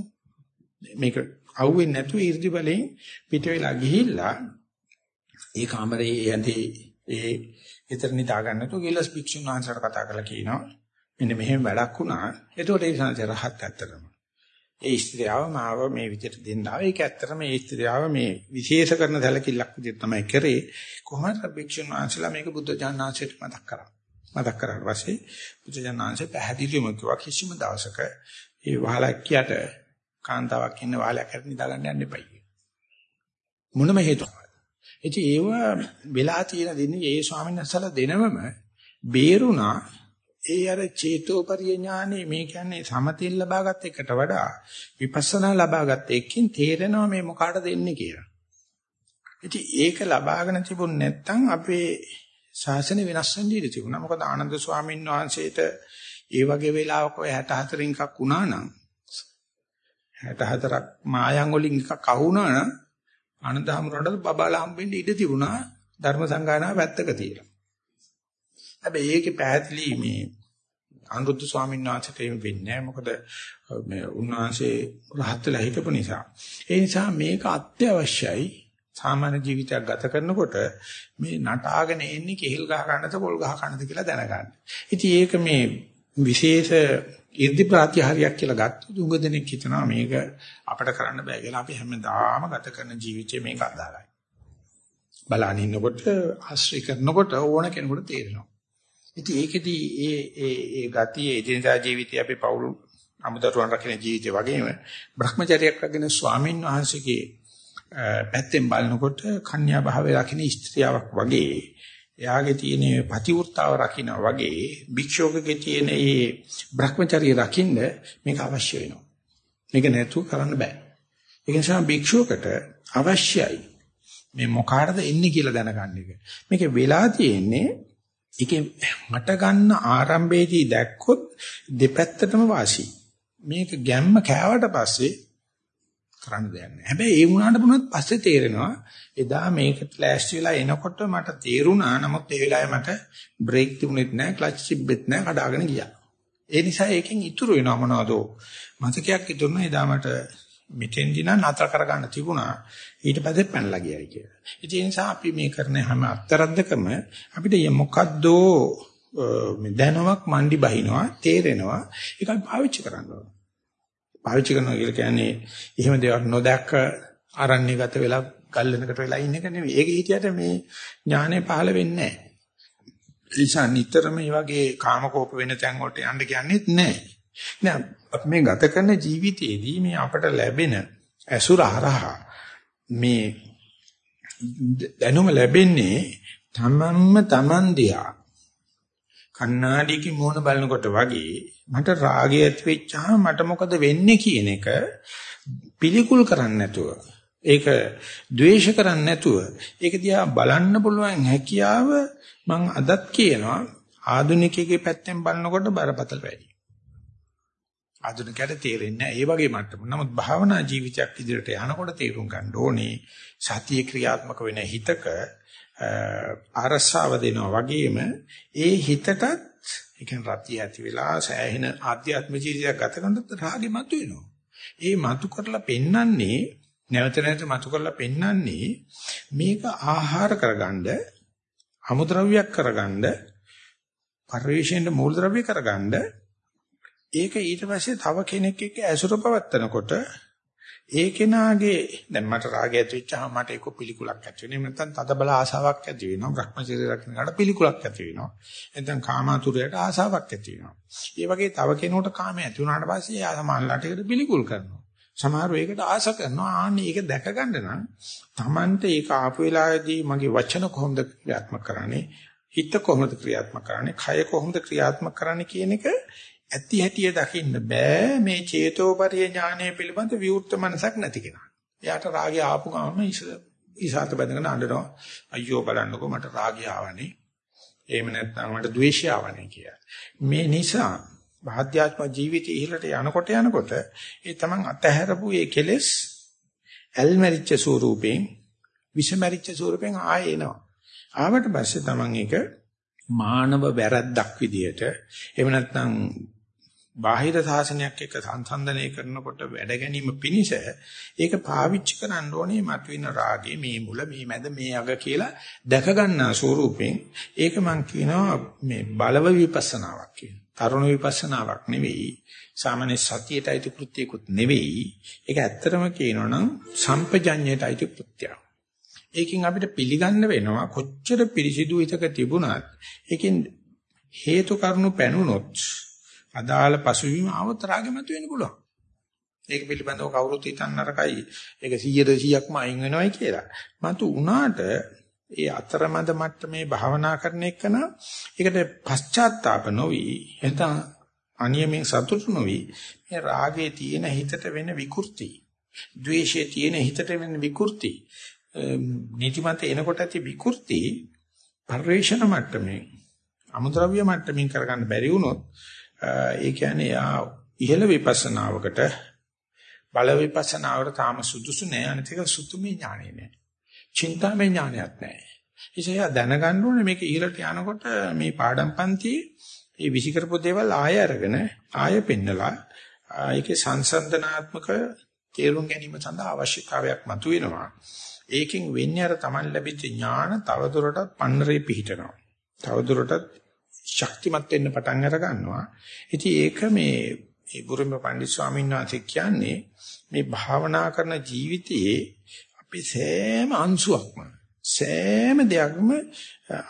Speaker 1: මේක අහුවෙන්නේ නැතුව ඉර්ධි බලයෙන් පිට වෙලා ගිහිල්ලා ඒ කාමරේ යන්දී ඒ ඊතර නිදා ගන්නතු ගිලස් භික්ෂුන් වහන්සේට කතා කරලා කියනවා මෙන්න මෙහෙම වැඩක් වුණා. එතකොට ඒ සංසය රහත් ඇත්තටම. ඒ ස්ත්‍රියව මාව මේ විදිහට දෙන්න ආවා. ඒක ඇත්තටම මේ ස්ත්‍රියව මේ විශේෂ කරන සැලකිල්ලක් විදිහට තමයි කරේ. කොහොමද භික්ෂුන් වහන්සේලා මේක බුද්ධ ඥානාංශයට මතක් කරා. මතක් කරාට පස්සේ බුද්ධ ඥානාංශය පැහැදිලිවම කිව්වා කිසිම දවසක ඒ වහලක්කියට කාන්තාවක් ඉන්න වහලක්කට නිදා ගන්න යන්න එපයි. මොනම හේතුවක්. ඉතින් ඒව වෙලා තියෙන දිනේ ඒ ස්වාමීන් වහන්සේලා දෙනවම බේරුණා ඒ අර චේතෝපරිය ඥානෙ මේ කියන්නේ සමතින් ලබාගත් එකට වඩා විපස්සනා ලබාගත් එකකින් තේරෙනවා මේ මොකාටද එන්නේ කියලා. ඉතින් ඒක ලබාගෙන තිබුණ නැත්නම් අපේ ශාසනය වෙනස් වෙන්න ඉඩ තිබුණා. මොකද ආනන්ද ස්වාමීන් වහන්සේට ඒ වගේ වෙලාවක 64 එකක් වුණා නම් 64ක් මායන් වලින් එකක් අහුණා නම් ආනන්ද හැමරොඩ බබාලා හම්බෙන්න ඉඩ තිබුණා ධර්ම සංගායනාව පැත්තක තියලා. හැබැයි ඒකේ පැහැදිලි මේ අනුරුද්ධ ස්වාමීන් වහන්සේට එහෙම වෙන්නේ නැහැ. මොකද මේ උන්වහන්සේ රහත් වෙලා හිටපු නිසා. ඒ නිසා මේක අත්‍යවශ්‍යයි. සාමාන්‍ය ජීවිතයක් ගත කරනකොට මේ නටාගෙන එන්නේ කෙහෙල් ගහ ගන්නද පොල් ගහ ගන්නද කියලා දැනගන්න. ඉතින් ඒක මේ විශේෂ 이르දි ප්‍රාතිහාර්යයක් කියලා ගත්තොත් උඟ දෙනෙක් හිතනවා මේක අපිට කරන්න බෑ කියලා අපි හැමදාම ගත කරන ජීවිතේ මේක අදාළයි. බලන ඉන්නකොට ආශ්‍රය කරනකොට ඕන කෙනෙකුට තේරෙනවා. ඉතින් ඒකෙදි ඒ ඒ ඒ ගතිය එදිනදා ජීවිතය අපි පෞල් අමුදරුවන් රකින්න ජීවිතය වගේම Brahmacharyaක් රකින්න ස්වාමින් වහන්සේගේ පැත්තෙන් බලනකොට කන්‍යා භාවය රකින්න ස්ත්‍රියාවක් වගේ එයාගේ තියෙන ප්‍රතිවෘත්තාව රකින්න වගේ භික්ෂුවකගේ තියෙන මේ Brahmacharya රකින්න මේක අවශ්‍ය වෙනවා. මේක නැතුව කරන්න බෑ. ඒ නිසා භික්ෂුවකට අවශ්‍යයි මේ මොකාටද එන්නේ කියලා දැනගන්න එක. මේක වෙලා තියෙන්නේ ඒකේ මට ගන්න ආරම්භයේදී දැක්කොත් දෙපැත්තටම වාසි. මේක ගැම්ම කෑවට පස්සේ කරන්න දෙයක් නැහැ. හැබැයි ඒ වුණාට වුණත් පස්සේ තේරෙනවා එදා මේකට ලෑස්ති වෙලා එනකොට මට තේරුණා නමුත් ඒ වෙලාවේ මට බ්‍රේක් තිබුණෙත් නැහැ ක්ලච් තිබෙත් නැහැ කඩාගෙන ගියා. ඒ නිසා ඒකෙන් ඉතුරු වෙනවා මොනවද? මතකයක් ඉතුරුනා එදා මට මෙතෙන්දි නම් නතර කරගන්න තිබුණා ඊට පස්සේ පැනලා ගියයි කියලා. ඒ නිසා අපි මේ කරන හැම අත්තරද්දකම අපිට මොකද්ද මේ දැනුමක් මණ්ඩි බහිනවා තේරෙනවා ඒක අපි පාවිච්චි කරන්න ඕන. පාවිච්චි කරනවා කියලා කියන්නේ එහෙම දේවල් නොදැක්ක ආරණ්‍යගත වෙලා ගල්ලෙනකට වෙලා ඉන්න එක නෙවෙයි. ඒක හිතියට මේ ඥානෙ පහළ වෙන්නේ නැහැ. ඒ නිසා නිතරම මේ වගේ කාමකෝප වෙන තැන් වලට යන්න කියන්නේත් නැහැ. නෑ මේ ගත කරන ජීවිතයේදී මේ අපට ලැබෙන ඇසුර හරහා මේ දැනුම ලැබෙන්නේ තමන්ම තමන් දිහා කණ්ණාඩියකින් මෝන බලනකොට වගේ මට රාගය ඇති වෙච්චාම මට මොකද වෙන්නේ කියන එක පිළිකුල් කරන්නේ නැතුව ඒක ද්වේෂ කරන්නේ නැතුව ඒක දිහා බලන්න පුළුවන් හැකියාව මම අදත් කියනවා ආධුනිකයෙකුගේ පැත්තෙන් බලනකොට බරපතල වැඩි. ආධුනිකයට තේරෙන්නේ නැහැ. ඒ වගේ මට්ටම. නමුත් භාවනා ජීවිතයක් ඉදිරියට යනකොට තේරුම් ගන්න ඕනේ සතිය ක්‍රියාත්මක වෙන හිතක අරසාව දෙනවා වගේම ඒ හිතටත් ඒ කියන්නේ රතිය ඇති වෙලා සෑහෙන ආධ්‍යාත්මික ජීවිතයක් ගත කරනකොට රාගෙ මතුවෙනවා. ඒ මතු කරලා පෙන්වන්නේ නැවත නැවත මතු කරලා පෙන්වන්නේ මේක ආහාර කරගන්න අමුද්‍රව්‍යයක් කරගන්න පරිවේශයෙන් මූලද්‍රව්‍ය කරගන්න ඒක ඊට පස්සේ තව කෙනෙක් එක්ක ඇසුර පවත්නකොට ඒ කෙනාගේ දැන් මට රාගය ඇති වෙච්චාම මට ඒක පිළිකුලක් ඇති වෙනවා. නැත්නම් තද බල ආසාවක් ඇති වෙනවා. භ්‍රමචර්ය රකින්නකට පිළිකුලක් ඇති වෙනවා. නැත්නම් කාමාතුරයට ආසාවක් ඇති වෙනවා. ඒ වගේ තව කෙනෙකුට කාමය ඇති වුණාට පස්සේ එයා සමානලට ඒකට පිළිකුල් කරනවා. සමහරව ඒකට ආස කරනවා. ආන්නේ ඒක දැක ගන්න නම් Tamante ඒක ආපු වෙලාවේදී මගේ වචන කොහොමද ක්‍රියාත්මක කරන්නේ? හිත කොහොමද ක්‍රියාත්මක කරන්නේ? කය කොහොමද ක්‍රියාත්මක කරන්නේ කියන එක ඇති හැටිය දකින්න බෑ මේ චේතෝපරිය ඥානය පිළිබඳ විවෘත මනසක් නැති කෙනා. එයාට රාගය ආපු ගමන් ඉසాత බඳගෙන අඬනවා. අයියෝ බලන්නකෝ මට රාගය ආවනේ. එහෙම නැත්නම් මට ද්වේෂය ආවනේ කියලා. මේ නිසා භාත්‍යාත්ම ජීවිතය ඉහළට යනකොට යනකොට ඒ තමන් අතහැරපු ඒ කෙලෙස් ඇල්මරිච්ච ස්වරූපයෙන් විෂමරිච්ච ස්වරූපයෙන් ආයෙ එනවා. ආවට පස්සේ තමන් ඒක මානව වැරද්දක් විදියට එහෙම නැත්නම් බාහිර සාසනයක් එක්ක සංසන්දනය කරනකොට වැඩ ගැනීම පිණිස ඒක පාවිච්චි කරන්න ඕනේ මතුවෙන රාගේ මේ මුල මේ මැද මේ අග කියලා දැක ගන්නා ස්වරූපෙන් ඒක මම කියනවා මේ බලව විපස්සනාවක් කියන. තරුණ විපස්සනාවක් නෙවෙයි. සාමාන්‍ය සතියට අයිති කෘත්‍යයකුත් නෙවෙයි. ඒක ඇත්තටම කියනවනම් සම්පජඤ්ඤයට අයිති කෘත්‍යයක්. ඒකෙන් අපිට පිළිගන්න වෙනවා කොච්චර පිරිසිදු හිතක තිබුණත් ඒකෙන් හේතු කරුණු පැනුනොත් අදාළ පසුබිම આવත රාගෙමත් වෙන්න පුළුවන්. ඒක පිළිබඳව කවුරුත් හිතන්න නරකයි. ඒක 100 100ක්ම අයින් වෙනවයි කියලා. මතු උනාට ඒ අතරමැද මට්ටමේ භාවනා කරන එකන ඒකට පශ්චාත්තාප නොවි එතන අනියමෙන් සතුටු නොවි මේ රාගයේ තියෙන හිතට වෙන විකෘති ද්වේෂයේ තියෙන හිතට වෙන විකෘති නීතිමත් එනකොට ඇති විකෘති පරිවේෂණ මට්ටමේ අමුද්‍රව්‍ය මට්ටමින් කරගන්න බැරි වුණොත් ඒ කියන්නේ යා ඉහළ විපස්සනාවකට බල විපස්සනාවට තාම සුදුසු නෑ අනිතික සුතුමේ ඥානෙ නෑ. චින්තාමේ ඥානයක් නෑ. ඉතින් දැනගන්න ඕනේ මේක ඉහළට යනකොට මේ පාඩම් පන්තියේ මේ විසිකරපු දේවල් ආය අරගෙන ආය පෙන්නලා ඒකේ සංසන්දනාත්මක තේරුම් ගැනීම සඳහා අවශ්‍යතාවයක් මතුවෙනවා. ඒකෙන් වෙන්නේ අර Taman ලැබිච්ච ඥාන තවදුරටත් පන්නරේ පිහිටනවා. තවදුරටත් ශක්තිමත් වෙන්න පටන් අර ගන්නවා. ඉතින් ඒක මේ මේ බුරුම පණ්ඩිත ස්වාමීන් වහන්සේ කියන්නේ මේ භාවනා කරන ජීවිතයේ අපි සෑම අංශුවක්ම සෑම දෙයක්ම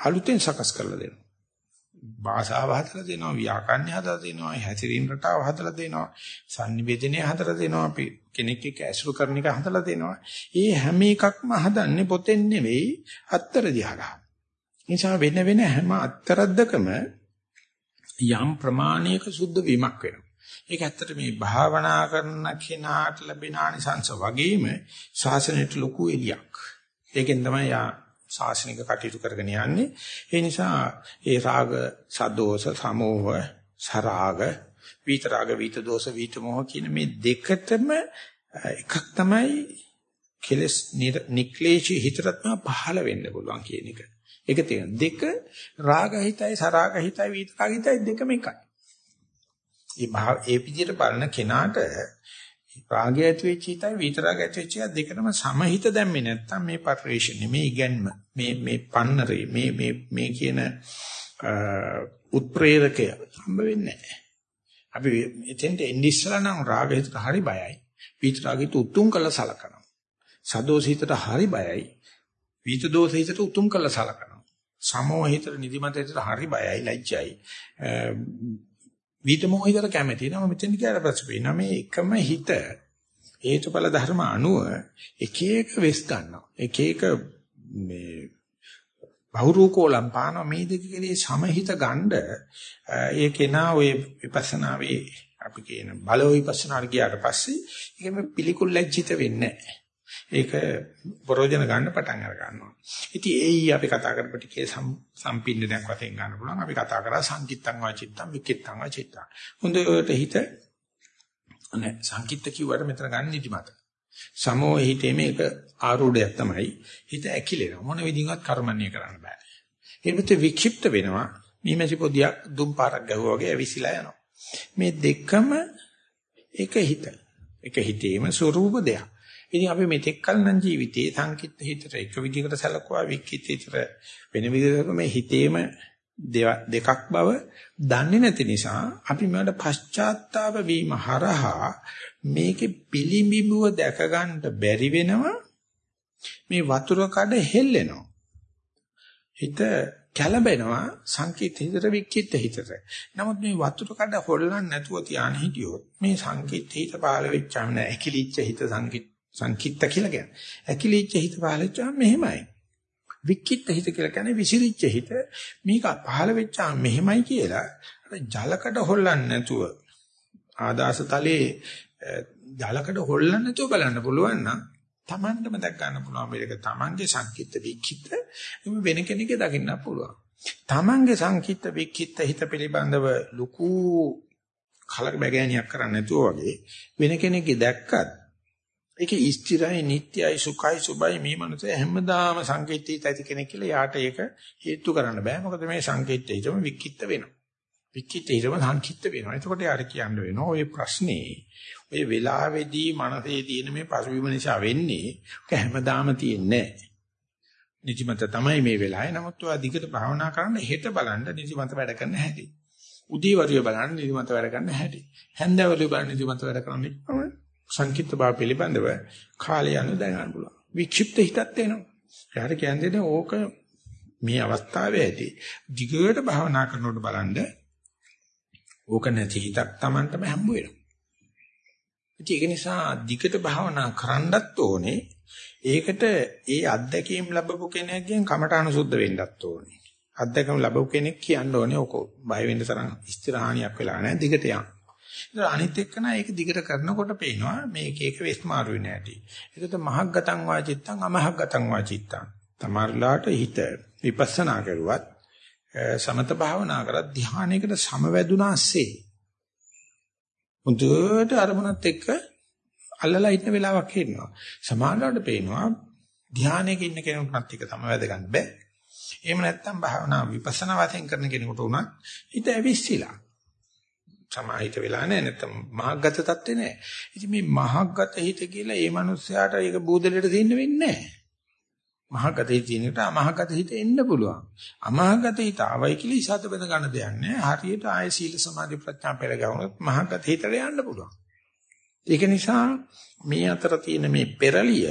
Speaker 1: අලුතෙන් සකස් කරලා දෙනවා. භාෂාව හදලා දෙනවා, ව්‍යාකරණය හදලා දෙනවා, හැසිරීම රටාව හදලා දෙනවා, sannivedanaය හදලා දෙනවා, අපි කෙනෙක් එක්ක ඇසුරු කරන එක හදලා දෙනවා. ඒ හැම එකක්ම හදන්නේ පොතෙන් නෙවෙයි අත්තර දිහා. නිසා වෙන වෙන හැම අත්තරද්දකම යම් ප්‍රමාණයක සුද්ධ වීමක් වෙනවා. ඒක ඇත්තට මේ භාවනා කරන කෙනාට ලැබෙන ආනිසංස වගේම ශාසනයට ලොකු එලියක්. ඒකෙන් තමයි යා ශාසනික කටයුතු කරගෙන යන්නේ. ඒ නිසා ඒ රාග, සදෝෂ, සමෝහ, සරාග, විතරාග, විත දෝෂ, විත මොහ කියන මේ දෙකටම එකක් තමයි කෙලස් නික්ලේශී හිතරත්ම පහළ වෙන්න පුළුවන් කියන එක. ඒක තියෙන දෙක රාගහිතයි සරාගහිතයි විතරාගහිතයි දෙකම එකයි. ඒ ඒ විදිහට බලන කෙනාට රාගය ඇති වෙච්ච හිතයි විතරාග ඇති වෙච්ච එක දෙකම සමහිත දැම්මේ නැත්තම් මේ පරිශ්‍රණය මේ ඉගැන්ම මේ මේ පන්නරේ මේ මේ මේ කියන උත්ප්‍රේරකය හම්බ වෙන්නේ නැහැ. අපි එතෙන්ට එන්නේ ඉස්සලා නම් රාගයට හරි බයයි. විතරාගයට උතුම් කළ සලකනවා. සදෝසිතට හරි බයයි. විත දෝෂිතට උතුම් කළ සලකනවා. සමෝහිතට නිදිමතට හරි බයයි ලැජ්ජයි. විත මොහිතට කැමති නම මෙතෙන් කියලා පස්සේ පේනවා මේ එකම හිත හේතුඵල ධර්ම අනුව එක එක වෙස් ගන්නවා. එක එක මේ බහුරූකෝලම් පාන මේ දෙක කෙරේ සමහිත ගන්න ඒ කෙනා ඔය විපස්සනාවේ අපි කියන බලෝ විපස්සනාට ගියාට පස්සේ ඒකෙම පිළිකුල් ලැජ්ජිත වෙන්නේ නැහැ. ඒක ප්‍රෝජන ගන්න පටන් අර ගන්නවා. ඉතින් ඒයි අපි කතා කරපු ටිකේ සම්පින්නයක් වශයෙන් ගන්න පුළුවන්. අපි කතා කරා සංකිට්තං වාචිත්තං විකිට්තං වාචිත්තං. හොඳට හිත නෑ සංකිට්ත කිව්වට මෙතන ගන්න නිදිමත. සමෝ හිතේ මේක ආරූඪයක් තමයි. හිත ඇකිලෙනවා. මොන විදිහවත් කර්මන්නේ කරන්න බෑ. ඊට වික්ෂිප්ත වෙනවා. මීමැසි පොදියක් දුම් පාරක් ගැහුවා වගේ ඇවිසිලා යනවා. මේ දෙකම එක හිත. එක හිතේම ස්වરૂප දෙයක්. ඉතින් අපි මෙතෙක් කල නම් ජීවිතේ සංකිට හිතට එක විදිහකට සැලකුවා විකිට හිතට වෙන විදිහකට මේ හිතේම දෙකක් බව දන්නේ නැති නිසා අපි මේකට පශ්චාත්තාප වීම හරහා මේකේ පිළිඹිබුව දැක ගන්න බැරි වෙනවා මේ වතුර කඩ හෙල්ලෙනවා හිත කැළඹෙනවා සංකීර්ත හිතට වික්කිට හිතට. නමුත් මේ වතුර කඩ හොල්ලන්න නැතුව තියාන හිටියොත් මේ සංකීර්ත හිත පහළ වෙච්චාම නෑ. ඇකිලිච්ච හිත සංකීර්ත සංකිට්ත කියලා කියන්නේ. ඇකිලිච්ච හිත පහලච්චාම මෙහෙමයි. වික්කිට්ත හිත කියලා කියන්නේ විසිරිච්ච හිත. මේක පහල වෙච්චාම මෙහෙමයි කියලා ජලකඩ හොල්ලන්නේ නැතුව ආදාස තලයේ ජලකඩ හොල්ලන්නේ නැතුව බලන්න පුළුවන් නම් Tamandම දැක් ගන්න පුළුවන් මේක Tamange සංකිට්ත වික්කිට්ත වෙන කෙනෙක්ගේ දකින්න පුළුවන්. Tamange සංකිට්ත වික්කිට්ත හිත පිළිබඳව ලুকু කලක බැගෑනියක් කරන්නේ නැතුව වගේ වෙන කෙනෙක්ගේ දැක්කත් ඒකේ ස්ථිරයි නිට්ටයයි සුඛයි සුබයි මේ මනස හැමදාම සංකේතීත ඇති කෙනෙක් කියලා යාට ඒක හේතු කරන්න බෑ. මොකද මේ සංකේතීතම වික්කිට වෙනවා. වික්කිට හිතම සංකිට වෙනවා. එතකොට යාර කියන්න වෙනවා ওই ප්‍රශ්නේ ඔය වෙලාවේදී මනසේ තියෙන මේ පසුබිම නිසා වෙන්නේ ඒක හැමදාම තියෙන්නේ නිදිමත තමයි මේ වෙලාවේ. නමුත් ඔය අධිකට භාවනා කරන්න හෙට බලන්න නිදිමත වැඩ කරන්න හැටි. උදේවරුේ බලන්න නිදිමත වැඩ කරන්න හැටි. හැන්දෑවරුේ බලන්න නිදිමත වැඩ කරන්න සංකීර්ත බව පිළිබඳව කාලය යන දැනගන්න පුළුවන්. වික්ෂිප්ත හිතක් එනවා. යාට කියන්නේ ඕක මේ අවස්ථාවේ ඇති. දිගට භාවනා කරනකොට බලන්න ඕක නැති හිතක් Tamanටම හම්බ වෙනවා. ඒක නිසා දිගට භාවනා කරන්නත් ඕනේ. ඒකට ඒ අත්දැකීම් ලැබපු කෙනෙක්ගෙන් කමඨාන සුද්ධ වෙන්නත් ඕනේ. අත්දැකීම් ලැබපු කෙනෙක් කියන්න ඕනේ ඕක බය වෙන්න තරම් ස්ථිරහානියක් වෙලා නැහැ දිගට යන්න. ඒක අනිත් එක්කන ඒක දිගට කරනකොට පේනවා මේක එක වෙස් මාරු වෙන්නේ නැටි. ඒකත් මහග්ගතං වාචිත්තං අමහග්ගතං වාචිත්තං. තමාරලාට හිත විපස්සනා කරුවත් සමත භාවනා කරත් ධානයකට සමවැදුනාසේ. මුදුවට අරමුණත් එක්ක අල්ලලා ඉන්න වෙලාවක් එනවා. සමානවට පේනවා ධානයක ඉන්න කෙනෙකුට එක සමවැද ගන්න බෑ. එහෙම නැත්නම් භාවනා විපස්සනා වශයෙන් කරන කෙනෙකුට උනත් හිත ඇවිස්සීලා. සමාහිත වෙලා නැහැ නැත්නම් මහග්ගත තත්ත්වේ නැහැ. ඉතින් මේ මහග්ගත හිත කියලා ඒ මනුස්සයාට ඒක බූදලෙට දෙන්න වෙන්නේ නැහැ. මහග්ගත හිත තියෙනට අමහග්ගත හිත එන්න පුළුවන්. අමහග්ගත හිත ආවයි කියලා ඉසත බඳ ගන්න දෙයක් නැහැ. හරියට ආය සීල සමාධි ප්‍රඥා පෙර ගවුනොත් මහග්ගත හිතට යන්න පුළුවන්. ඒක නිසා මේ අතර තියෙන මේ පෙරලිය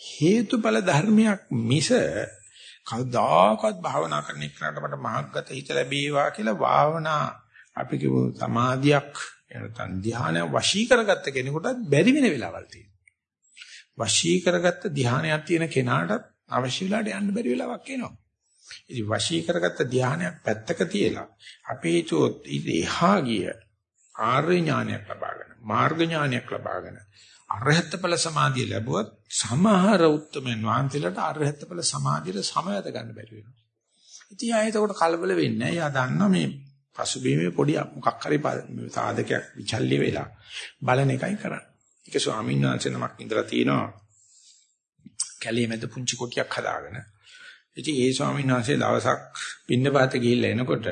Speaker 1: හේතුඵල ධර්මයක් මිස කවදාකවත් භාවනා කරන එකට මට මහග්ගත හිත ලැබේවා කියලා භාවනා අපි කිව්ව සමාධියක් එනතන් ධ්‍යානය වශී කරගත්ත කෙනෙකුටත් බැරි වෙන වෙලාවල් තියෙනවා. වශී කරගත්ත ධ්‍යානයක් තියෙන කෙනාටත් අවශ්‍ය වෙලාවට යන්න බැරි වෙලාවක් එනවා. ඉතින් වශී කරගත්ත ධ්‍යානයක් පැත්තක තියලා අපි හිතුවොත් එහා ගිය ආර්ය ඥානයක් ලබාගෙන මාර්ග ඥානයක් ලබාගෙන අරහත් ඵල සමාධිය ලැබුවත් සමහර උත්තරමයන් වහන්සේලාට අරහත් ඵල සමාධියට සමවැද ගන්න බැරි වෙනවා. ඉතින් ආයෙත් උකට කලබල වෙන්නේ නැහැ. එයා දන්නවා මේ පසුබිමේ පොඩි මොකක් හරි සාධකයක් විචල්්‍ය වෙලා බලන එකයි කරන්නේ. ඒක ස්වාමීන් වහන්සේ නමක් ඉඳලා තිනවා. කැලේ මැද පුංචි කොටියක් හදාගෙන. ඉතින් ඒ ස්වාමීන් වහන්සේ දවසක් පින්නපාත ගිහිල්ලා එනකොට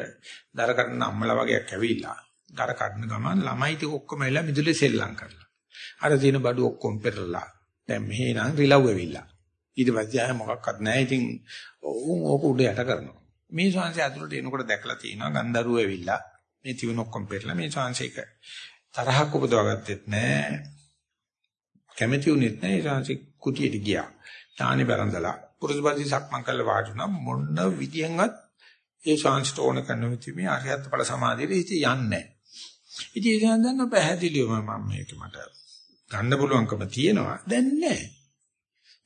Speaker 1: දර කඩන අම්මලා වගේක් ඇවිල්ලා දර කඩන ගමන් ළමයි ටික ඔක්කොම එලා මිදුලේ සෙල්ලම් කරලා. අර දින බඩු ඔක්කොම පෙරලා. දැන් මෙහෙ නම් රිලව් වෙවිලා. ඊට පස්සේ ආය මොකක්වත් නැහැ. ඉතින් උන් ඕක උඩ යට කරනවා. මේ ශාංශය ඇතුළට එනකොට දැකලා තියෙනවා ගන්දරුව ඇවිල්ලා මේ තියුණ ඔක්කොම පෙරලා මේ ශාංශයක තරහක් උපදවාගත්තෙත් නැහැ. කැමැති උනේත් නැහැ. ශාංශි කුටියට ගියා. තානි බරන්දලා පුරුෂපති සක්මන් කළා වාඩුණා මොන විදියෙන්වත් ඒ ශාංශට ඕන කරන විදිහ මේ අරියත් ඵල සමාධියට ඉති යන්නේ නැහැ. ඉතින් ඒක දන්න පැහැදිලිවම මම මේක මට ගන්න පුළුවන්කම තියෙනවා දැන් නැහැ.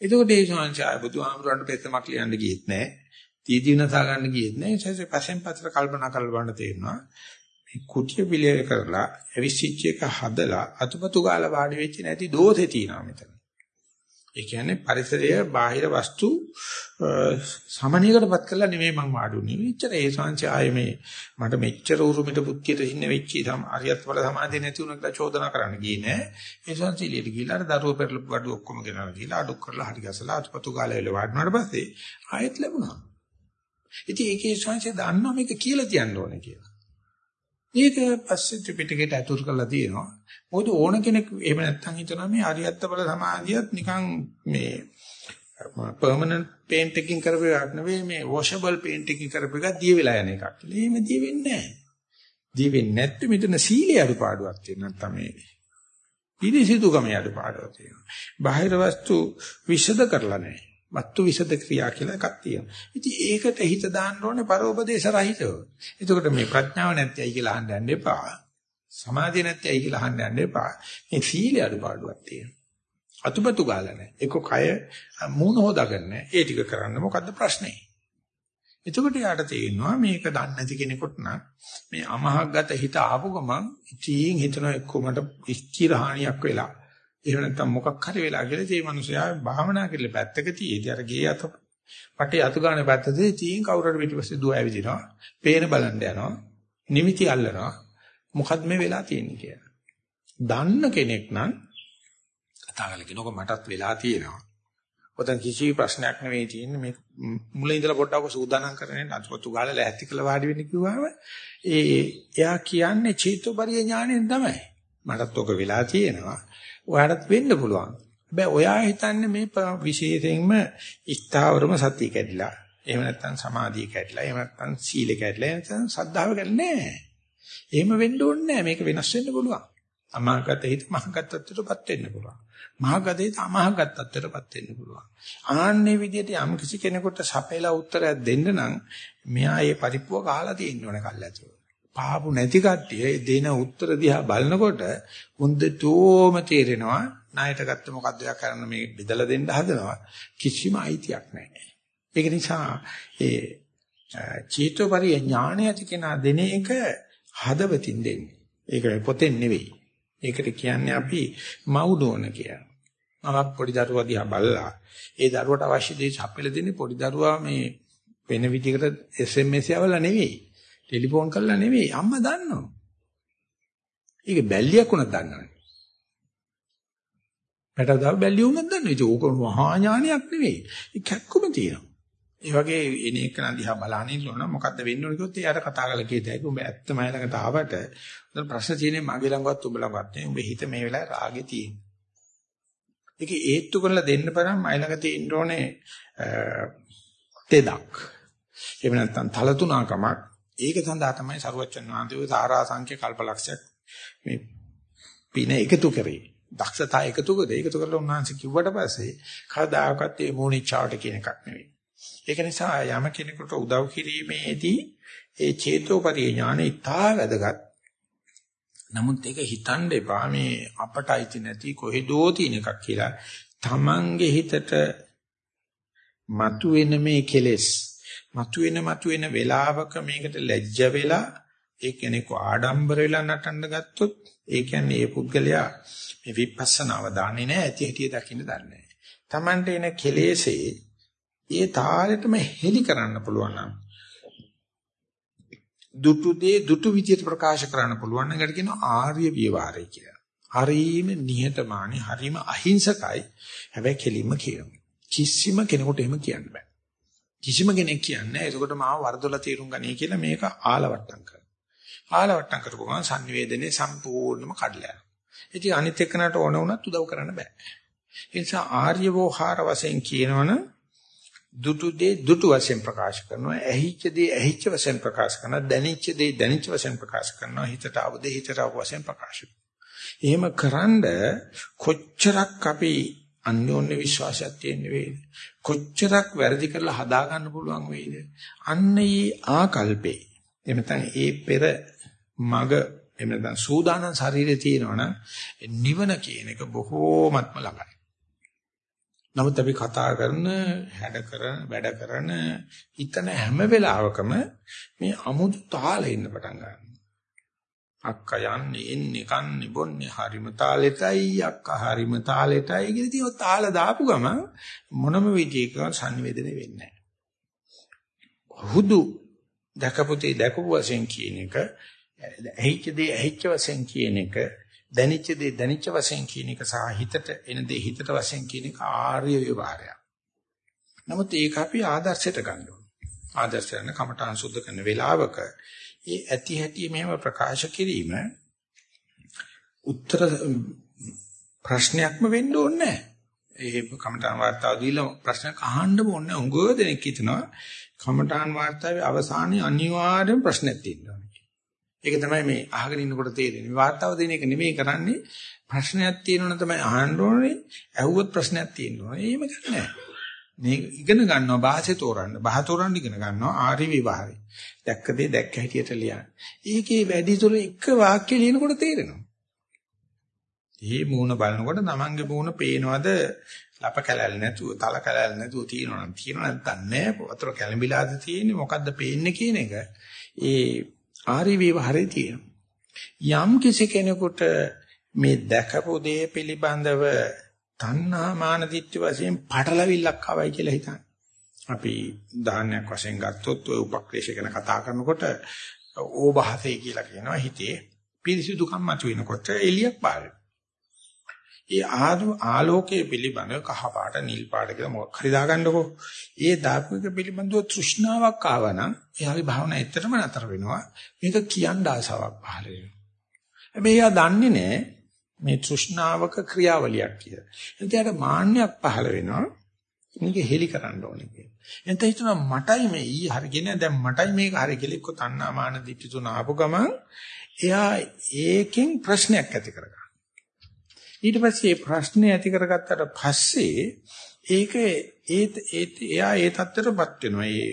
Speaker 1: එතකොට ඒ ශාංශය බුදුහාමුදුරන්ට පෙත්තමක් ලියන්න ගියෙත් නැහැ. තීදීනසා ගන්න ගියෙත් නැහැ. ඒ නිසා පස්සෙන් පස්සට කල්පනා කරලා බලන්න තේරෙනවා. මේ කුටිය පිළියෙල කරලා අවිසිච්ච එක හදලා අතුපතු ගාලා වාඩි වෙච්ච නැති දෝෂේ තියෙනවා මෙතන. ඒ කියන්නේ පරිසරය බාහිර වස්තු සමනියකටපත් කරලා නෙමෙයි මම වාඩුනේ. මෙච්චර ඒ සංසය ආයේ මේ මට මෙච්චර උරුමිට බුද්ධියට ඉන්න වෙච්චි සම අරියත් වල සමාධිය නැති වුණා කියලා චෝදනා කරන්න ගියේ නෑ. ඒ සංසීලියට ගිහිල්ලා අර දරුවෝ පෙරලපු gadu ඔක්කොම ගෙනල්ලා ගිහිල්ලා අඩු කරලා හරි ගසලා අතුපතු ගාලා එල වාඩුනාට පස්සේ ආයෙත් ලැබුණා. ඉතින් ඒකේ සංසය දන්නවා මේක කියලා තියන්න ඕනේ කියලා. මේක පස්සේ ත්‍රිපිටකයට අතුරු කරලා තියෙනවා. මොකද ඕන කෙනෙක් එහෙම නැත්තම් හිතනවා මේ අරියත්ත බල සමාධියත් නිකන් මේ පර්මනන්ට් පේන්ට් එකකින් කරපු එකක් නෙවෙයි මේ වොෂබල් පේන්ට් එකකින් කරපු එකක් දිය වෙලා යන එකක්. එහෙම දිය වෙන්නේ නැහැ. දිය වෙන්නේ නැත්නම් මෙතන සීලේ අඩුපාඩුවක් තියෙනවා නැත්නම් මේ පිළිසිතුකම අඩුපාඩුවක් තියෙනවා. බාහිර වස්තු විෂද කරලා නැහැ. වත්තු විසද ක්‍රියා කියලා එකක් තියෙනවා. ඉතින් ඒකට හිත දාන්න ඕනේ පරෝපදේශ රහිතව. එතකොට මේ ප්‍රඥාව නැත්‍යයි කියලා අහන්න යන්න එපා. සමාධිය නැත්‍යයි කියලා අහන්න යන්න එපා. මේ සීල අඩුපාඩුවක් තියෙනවා. අතුපතු ගාලා නැහැ. ඒක කය මූණ හොදාගන්න. ඒ ටික කරන්න මොකද්ද ප්‍රශ්නේ? එතකොට යාට තේරෙනවා මේක දන්නේ නැති කෙනෙකුට නම් මේ අමහග්ගත හිත ආපු ගමන් ඉතින් හිතනවා එක්ක මට ස්ථිර හානියක් වෙලා එහෙම නැත්නම් මොකක් හරි වෙලා කියලා ඒ මිනිසයා භාවනා කරලා පැත්තක තියේදී අර ගේ අත පටේ අතු ගන්න පැත්තදී තීන් කවුරුහරි පිටිපස්සේ දුව ඇවිදිනවා. පේන බලන්න යනවා. නිමිති අල්ලනවා. මොකද්ද මේ වෙලා තියෙන්නේ කියලා. දන්න කෙනෙක් නම් කතා කරලා කියනකො මටත් වෙලා තියෙනවා. ඔතන කිසි ප්‍රශ්නයක් නෙවෙයි තියෙන්නේ මේ මුලින් ඉඳලා පොඩ්ඩක් සූදානම් කරගෙන අතුපතු ගාලා ලැහැත්ති කළ වාඩි වෙන්න කිව්වම ඒ එයා කියන්නේ චේතෝපරිය ඥාණයෙන් තමයි. මටත් ඔක වෙලා තියෙනවා. ඔයාලට වෙන්න පුළුවන්. හැබැයි ඔයා හිතන්නේ මේ විශේෂයෙන්ම ස්ථාවරම සතිය කැඩිලා. එහෙම නැත්නම් සමාධිය කැඩිලා. එහෙම නැත්නම් සීල කැඩිලා. එහෙම නැත්නම් සද්ධාව කැඩිලා නෑ. එහෙම වෙන්න ඕනේ නෑ. මේක වෙනස් වෙන්න පුළුවන්. අමහගත හිත මහගත තත්ත්වයටපත් වෙන්න පුළුවන්. මහගත හිත අමහගත තත්ත්වයටපත් වෙන්න පුළුවන්. ආන්නේ විදිහට යම් කිසි කෙනෙකුට සපේලා උත්තරයක් දෙන්න නම් මෙයා මේ පරිප්පුව කාලා තියෙන්න ඕනේ කල්ැතුව. පාපු නැති කට්ටිය දෙන උත්තර දිහා බලනකොට හොඳටම තේරෙනවා ණයට ගත්ත මොකද්ද යා කරන්න මේ බෙදලා දෙන්න හදනවා කිසිම අයිතියක් නැහැ. ඒක නිසා ඒ චේතෝපරිය ඥාණය ඇති කෙනා දෙන එක හදවතින් දෙන්නේ. ඒක පොතෙන් නෙවෙයි. ඒකට කියන්නේ අපි මවුඩෝන කියලා. මමක් පොඩි දරුවා දිහා බලලා ඒ දරුවට අවශ්‍ය දේ සපයලා දෙන්නේ පොඩි දරුවා මේ වෙන විදිහකට SMS යවලා නෙවෙයි. ටෙලිෆෝන් කරලා නෙවෙයි අම්මා දන්නවා. ඒක බැල්ලියක් උනත් දන්නවනේ. පැටදාව බැල්ලිය උනත් දන්නවා. ඒක ඕක මහා ඥානයක් නෙවෙයි. ඒ කැක්කුම තියෙනවා. ඒ වගේ එන එක දිහා බලන ඉන්නවනම් මොකද්ද වෙන්න ඕන කිව්වොත් එයාට කතා කරලා කියතයි. උඹ ඇත්තම ළඟට ආවට උඹ ප්‍රශ්න තියෙන්නේ මගේ ළඟවත් උඹ ළඟවත් නෙවෙයි. උඹ හිත මේ වෙලාවේ රාගේ තියෙන. ඒක හේතු කරලා දෙන්න බරම් මයි ළඟ තියෙන්න ඕනේ තෙදක්. එහෙම නැත්නම් තලතුණකමක් ඒක සඳහා තමයි සරුවච්චන් වහන්සේ සාරා සංඛ්‍ය කල්පලක්ෂයක් මේ පින එකතු කරේ. දක්ෂතා එකතු කරද ඒකතු කරලා උන්වහන්සේ කිව්වට පස්සේ කවදාකවත් මේ මොනිචාවට කියන එකක් නෙවෙයි. ඒක නිසා යම කෙනෙකුට උදව් කිරීමේදී ඒ චේතෝපරිය ඥානෙ ඉතා වැදගත්. නමුත් ඒක හිතන්න එපා මේ අපට අයිති නැති කොහෙදෝ තියෙන එකක් කියලා. Tamange හිතට මතුවෙන මේ කෙලෙස් මතුවෙන මතුවෙන වෙලාවක මේකට ලැජ්ජ වෙලා ඒ කෙනෙක් ආඩම්බර වෙලා නටන්න ගත්තොත් ඒ කියන්නේ ඒ පුද්ගලයා මේ විපස්සනාව දාන්නේ නැහැ ඇති හැටි දකින්න දන්නේ නැහැ. Tamante එන කෙලෙසේ ඒ තාලෙටම හෙලි කරන්න පුළුවන් නම් දුටු දේ දුටු විදියට ප්‍රකාශ කරන්න පුළුවන් නම් ඒකට කියනවා ආර්ය විවරය කියලා. හරීම නිහතමානී හරීම අහිංසකයි. හැබැයි කෙලින්ම කියනවා. කිසිම කෙනෙකුට එහෙම කියන්න බෑ. කිසිම කෙනෙක් කියන්නේ එතකොට මාව වරදොලා තීරුම් ගනී කියලා මේක ආලවට්ටම් කරනවා. ආලවට්ටම් කරපු ගමන් sannivedanaye සම්පූර්ණයෙන්ම කඩලා යනවා. ඉතින් අනිත් එක්කනට ඕන වුණත් උදව් කරන්න බෑ. ඒ නිසා ආර්ය වෝහාර වශයෙන් කියනවනම් දුටු දේ දුටු වශයෙන් ප්‍රකාශ කරනවා ඇහිච්ච දේ ඇහිච්ච වශයෙන් ප්‍රකාශ කරනවා දැනිච්ච දේ දැනිච්ච වශයෙන් ප්‍රකාශ කරනවා හිතට ආව දේ හිතට ආව වශයෙන් ප්‍රකාශ එහෙම කරන්ඩ කොච්චරක් අපි අන්‍යෝන්‍ය විශ්වාසයක් තියෙන වේද කොච්චරක් වැරදි කරලා හදා ගන්න පුළුවන් වේද අන්න ඒ ආකල්පේ. එහෙම නැත්නම් ඒ පෙර මග එහෙම නැත්නම් සූදානම් ශරීරය තියෙනවනම් නිවන කියන එක බොහෝමත්ම ළඟයි. නමුත් අපි කතා කරන, හැඩ කරන, වැඩ කරන, හිතන හැම වෙලාවකම මේ අමුතු තාලේ ඉන්න පටන් ගන්නවා. අක්කා යන්නේ එන්නේ කන්නේ බොන්නේ හරිම තාලෙටයි අක්කා හරිම තාලෙටයි කියලා ඉතින් ඔය තාල දාපු ගම මොනම විදියක සංවේදනය වෙන්නේ නැහැ. හුදු දැකපොතේ දැකපු වශයෙන් කියන එක ඇහිච්ච දේ ඇහිච්ච වශයෙන් කියන එක දැනිච්ච දේ දැනිච්ච වශයෙන් කියන එක සහ හිතට එන දේ හිතට වශයෙන් කියන එක ආර්ය විවරයක්. නමුත් ඒක අපි ආදර්ශයට ගන්න ඕනේ. ආදර්ශයන කමඨාන් සුද්ධ කරන වෙලාවක ඒ ඇති හැටි මෙහෙම ප්‍රකාශ කිරීම උත්තර ප්‍රශ්නයක්ම වෙන්න ඕනේ නැහැ. ඒ කමඨාන් වාර්තාව දීලා ප්‍රශ්නයක් අහන්න ඕනේ. උංගව දෙනෙක් හිතනවා කමඨාන් වාර්තාවේ අවසානයේ අනිවාර්යෙන් ප්‍රශ්නයක් තියෙනවා. ඒක තමයි මේ අහගෙන ඉන්නකොට තේරෙන්නේ. වාර්තාව දෙන එක නෙමෙයි කරන්නේ. ප්‍රශ්නයක් තියෙනවනේ තමයි අහන්න ඕනේ. ඇහුවොත් ප්‍රශ්නයක් තියෙනවා. එහෙම කරන්නේ මේ ඉගෙන ගන්නවා භාෂේ තෝරන්න. භාෂ තෝරන්න ඉගෙන ගන්නවා ආරි විභාරي. දැක්ක දේ දැක්ක හැටියට ලියන්න. ඒකේ වැඩිතුර එක වාක්‍ය ලියනකොට තේරෙනවා. මේ මූණ බලනකොට තමන්ගේ මූණ පේනවද ලප කැලල් නැතුව තල කැලල් නැතුව තියෙනවනම් තියෙනව නැත්නම් නෑ වතුර කැළඹිලාද තියෙන්නේ මොකද්ද පේන්නේ කියන එක ඒ ආරි විවහරේ තියෙනවා. යම් කිසි කෙනෙකුට මේ දැකපු දේ පිළිබඳව තණ්හා මාන දිට්ඨි වශයෙන් පටලවිල්ලක් ආවයි කියලා හිතන්න. අපි උදාහරණයක් වශයෙන් ගත්තොත් ඔය උපක්‍රේෂ ගැන කතා කරනකොට ඕභාසය කියලා කියනවා හිතේ පිරිසිදුකම් මතුවෙනකොට එළියක් පාර. ඒ ආලෝකයේ පිළිබඳව කහ පාට නිල් පාට කියලා මොකක් හරි දාගන්නකෝ. ඒ දාපුවක පිළිබඳව තෘෂ්ණාවක් ආවනම් එයාගේ භාවනා ඇත්තටම නතර වෙනවා. මේක කියන්න ආසාවක් පහළ වෙනවා. හැබැයි එයා දන්නේ නැහැ මේ තෘෂ්ණාවක ක්‍රියාවලියක් කියලා. එතකොට මාන්නයක් පහළ වෙනවා. මේක හෙලි කරන්න ඕනේ කියලා. එතන හිතනවා මටයි මේ ඊ හරියගෙන දැන් මටයි මේක හරිය කියලා එක්ක තණ්හා මාන දිට්ඨි තුන ආපු ගමන් එයා ඒකෙන් ප්‍රශ්නයක් ඇති කරගන්නවා. ඊට පස්සේ ප්‍රශ්නේ ඇති කරගත්තට පස්සේ ඒක ඒ එයා ඒ தත්තරපත් වෙනවා. ඒ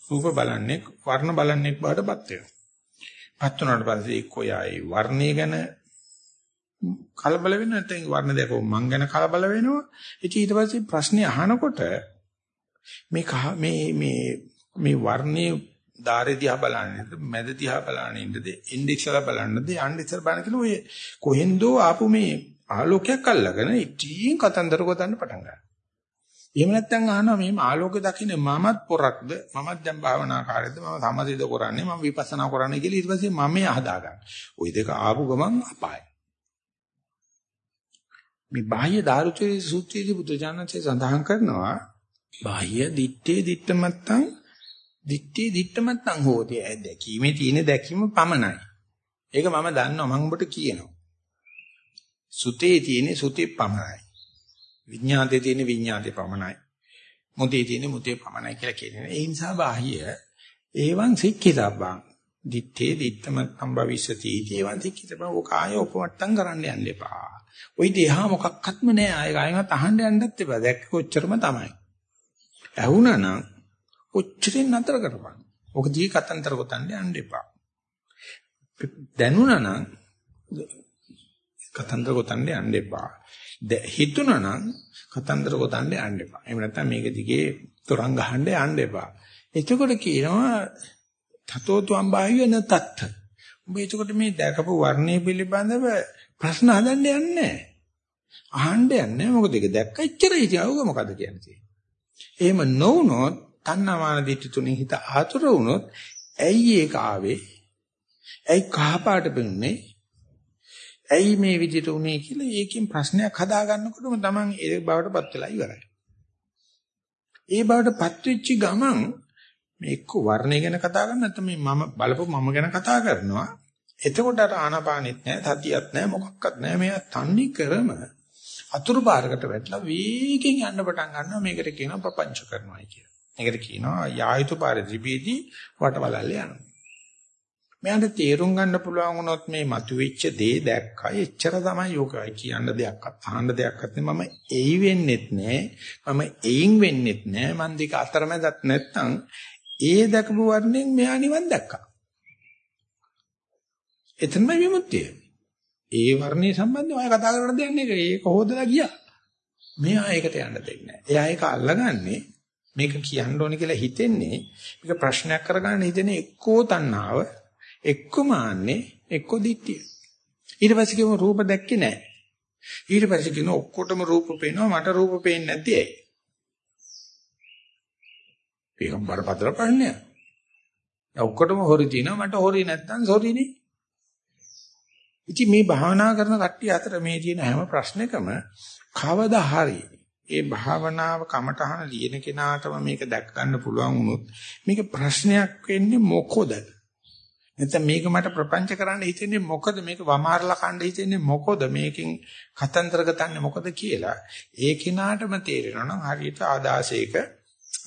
Speaker 1: රූප බලන්නේ වර්ණ බලන්නේ බාටපත් වෙනවා. පත් වුණාට පස්සේ එක්ක එයා ඒ වර්ණය ගැන කලබල වෙනවා නැත්නම් වර්ණ දැකෝ මං ගැන කලබල වෙනවා. ඉතින් ඊට පස්සේ ප්‍රශ්නේ අහනකොට මේ මේ මේ මේ වර්ණයේ ධාරේ දිහා බලන්නේද මැද දිහා බලන්නේද ඉන්ඩෙක්ස් වල බලන්නේද යන්ඩෙක්ස් වල බලන්න කියලා ඔය කොහෙන්දෝ ආපු මේ ආලෝකයක් අල්ලගෙන ඉතින් කතන්දර ගොතන්න පටන් ගන්නවා. එහෙම නැත්නම් අහනවා මේ ආලෝකය දකින්නේ මමත් පොරක්ද මමත් දැන් භාවනාකාරයද මම සමථයද කරන්නේ මම විපස්සනා කරන්නේ කියලා ඊට පස්සේ මම හදා ගන්න. ওই දෙක ආපු ගමන් අපායයි. මේ බාහ්‍ය දාරුචේ සූත්‍රයේදී බුදුජානකසේ සඳහන් කරනවා බාහ්‍ය දිත්තේ දිත්තමත්තං දිත්තේ දිත්තමත්තං හෝති. දැකීමේ තියෙන දැකීම පමණයි. ඒක මම දන්නවා මම ඔබට කියනවා. සුතේ තියෙන සුතේ පමණයි. විඥාතේ තියෙන විඥාතේ පමණයි. මුතේ තියෙන මුතේ පමණයි කියලා කියන්නේ. ඒ නිසා බාහ්‍ය ඒවන් සික්කිතබ්බං දිත්තේ දිත්තම සම්භවිසති ඒවන් තිකිතම ඔකාය උපවට්ටම් කරන්න යන්න එපා. ওই දෙහා මොකක්වත්ම නෑ. ආය ගායමත් අහන්න යන්නත් එපා. දැක්ක කොච්චරම තමයි. ඇහුණා නම් ඔච්චරින් නතර කරපන්. ඔක දී කතන්තර ගොතන්න යන්න එපා. දැනුණා නම් කතන්දර ගොතන්න යන්න එපා. හිතුණා නම් කතන්දර ගොතන්න යන්න එපා. එහෙම නැත්නම් මේක දිගේ තරංග ගහන්න යන්න එපා. එතකොට කියනවා තතෝ තුම් බාහිය නතත්. උඹ එතකොට මේ දැකපු වර්ණය පිළිබඳව ප්‍රශ්න හදන්න යන්නේ නැහැ. අහන්න යන්නේ මොකද ඒක දැක්ක ඉච්චරයි ඉතිවක මොකද කියන්නේ. එහෙම නොවුනොත් තණ්හාමාන දිට්ඨි තුනේ හිත ආතුර වුණොත් ඇයි ඒක ආවේ? ඇයි කහපාට පෙනුනේ? ඇයි මේ විදිහට උනේ කියලා ඒකෙන් ප්‍රශ්නයක් හදාගන්නකොටම Taman ඒ බවටපත් වෙලා ඉවරයි. ඒ බවටපත් වෙච්ච ගමන් මේ එක්ක වර්ණය ගැන කතා කරන්නේ නැත්නම් මේ මම බලපො මම ගැන කතා කරනවා එතකොට අර ආනාපානෙත් නැහැ, සතියක් නැහැ, මොකක්වත් නැහැ. මෙයා තන්නේ කරම අතුරු පාරකට වැටලා වේගෙන් යන්න පටන් ගන්නවා. මේකට කියනවා ප්‍රපංච කරනවායි කියලා. මේකට කියනවා යායුතු පාරදීපීදී වටවලල්ල යනවා. මෙයාට තේරුම් ගන්න පුළුවන් වුණොත් මේ මතුවෙච්ච දේ දැක්කා. එච්චර තමයි යෝගයි කියන්න දෙයක්වත් අහන්න දෙයක්වත් මම එයි වෙන්නෙත් නෑ. මම එයින් වෙන්නෙත් නෑ. මන් දෙක අතරමැදත් නැත්තම් ඒ දැකපු වර්ණයෙන් මෙයා නිවන් දැක්කා. එතනම විමුක්තිය. ඒ වර්ණයේ සම්බන්ධව ඔය කතා කරන දෙයක් නෙක. ඒක හොදලා ගියා. මෙයා ඒකට යන්න දෙන්නේ නැහැ. එයා ඒක අල්ලගන්නේ මේක කියන්න ඕනේ කියලා හිතෙන්නේ මේක ප්‍රශ්නයක් කරගන්න හිතෙන එක්කෝ තණ්හාව එක්ක මාන්නේ එක්ක දිට්ඨිය. ඊට පස්සේ කියමු රූප දැක්කේ නැහැ. ඊට පස්සේ කියන ඔක්කොටම රූප පේනවා මට රූප පේන්නේ නැති ඇයි? ඒක බරපතල ප්‍රශ්නයක්. ඔක්කොටම හොරි තිනවා මට හොරි නැත්තම් සොරිනේ. ඉතින් මේ භාවනා කරන කට්ටිය අතර මේ තියෙන හැම ප්‍රශ්නයකම කවදා හරි ඒ භාවනාව කමටහන ලියන කෙනාටම මේක දැක් ගන්න පුළුවන් වුණොත් මේක ප්‍රශ්නයක් වෙන්නේ මොකද? නැත්නම් මේක මට ප්‍රපංච කරන්න හිතෙන්නේ මොකද? මේක වමාරලා කන්න හිතෙන්නේ මොකද? මේකෙන් කතන්දර ගතන්නේ මොකද කියලා ඒ කිනාටම තේරෙනවා නම් හරියට ආදාසයක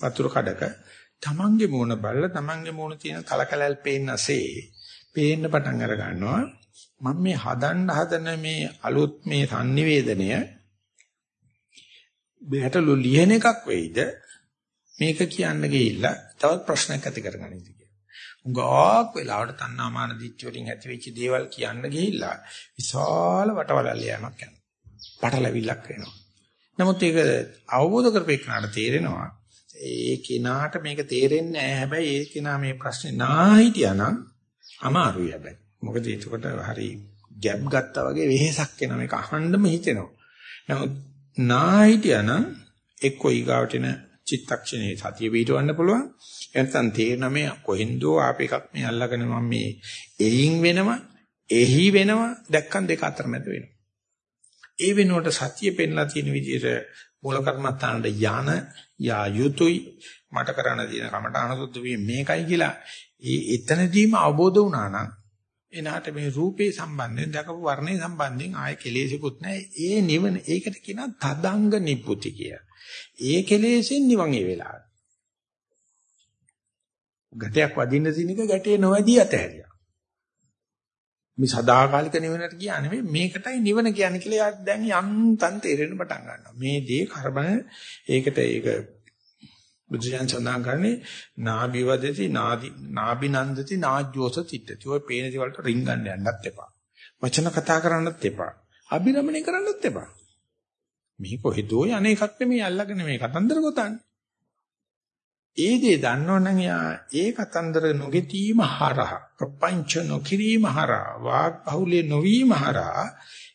Speaker 1: වතුර කඩක තමන්ගේ මූණ බලලා තමන්ගේ මූණ තියෙන කලකලල් පේන්නසේ පේන්න පටන් අර ගන්නවා. මම මේ හදන්න හදන මේ අලුත් මේ sannivedanaya බහැටලු ලියන එකක් වෙයිද මේක කියන්න ගිහිල්ලා තවත් ප්‍රශ්නයක් ඇති කරගන්නද උගාක් වෙලාවට තණ්හාමාන දිච්ච වලින් ඇති වෙච්ච දේවල් කියන්න ගිහිල්ලා විශාල වටවලල්ල යamak යනවා. පටලැවිල්ලක් වෙනවා. නමුත් ඒක අවබෝධ කරපේකනට තේරෙනවා ඒ කෙනාට මේක තේරෙන්නේ නැහැ. හැබැයි ඒ කෙනා මේ ප්‍රශ්නේ නාහිටියානම් අමාරුයි හැබැයි. මොකද ඒකට හරි ගැප් ගත්තා වගේ වෙහෙසක් එනවා. මේක අහන්නම හිතෙනවා. නමුත් නාහිටියානම් එක්ක ඊගාවට එන චිත්තක්ෂණේ සතිය පිටවන්න පුළුවන්. එතන තේරෙන මේ කොහෙන්දෝ ආප එකක් මේ අල්ලගෙන මම මේ එයින් වෙනව එහි වෙනව දැක්කන් දෙක අතර මැද වෙනවා. ඒ වෙනුවට සතිය පෙන්ලා තියෙන විදිහට මූල කර්මත්තානට යන යා යුතුයි මට කරන්න තියෙන කමට අනුසුද්ධ වීම මේකයි කියලා ඒ එතනදීම අවබෝධ වුණා නම් එනහට මේ රූපේ සම්බන්ධයෙන් දකපු වර්ණේ සම්බන්ධයෙන් ආය කෙලෙසිකුත් නැහැ ඒ නිවන ඒකට කියනවා තදංග නිප්පුති කිය. ඒ කෙලෙසෙන් නිවන් ඒ වෙලාවට ගැටයක් වදින්න තියෙන එක ගැටේ නොවැදී අතහැරියා. මේ සදාකාලික නිවනට කියන්නේ නෙමෙයි මේකටයි නිවන කියන්නේ කියලා යාට දැන් යන්තම් තේරෙන්න පටන් ගන්නවා. මේ දේ කර්මන ඒකට ඒක බුදුසයන් සඳහන් කරන්නේ නාභිවදති නාදි නාභිනන්දති නාජ්ජෝස තිට්ඨති. ඔය පේන දේවල්ට රින්ගන්න යන්නත් එපා. වචන කතා කරන්නත් එපා. අභිරමණය කරන්නත් එපා. මේ කොහෙදෝ යන්නේකක් නෙමෙයි අල්ලගෙන මේ කතන්දර ගොතන්නේ. ඒ දේ දන්නවනම් යා ඒ කතන්දර නොගෙතීම හරහා ප්‍රපංච නොකිරීම හරහා වාග් බහුලේ නොවීම හරහා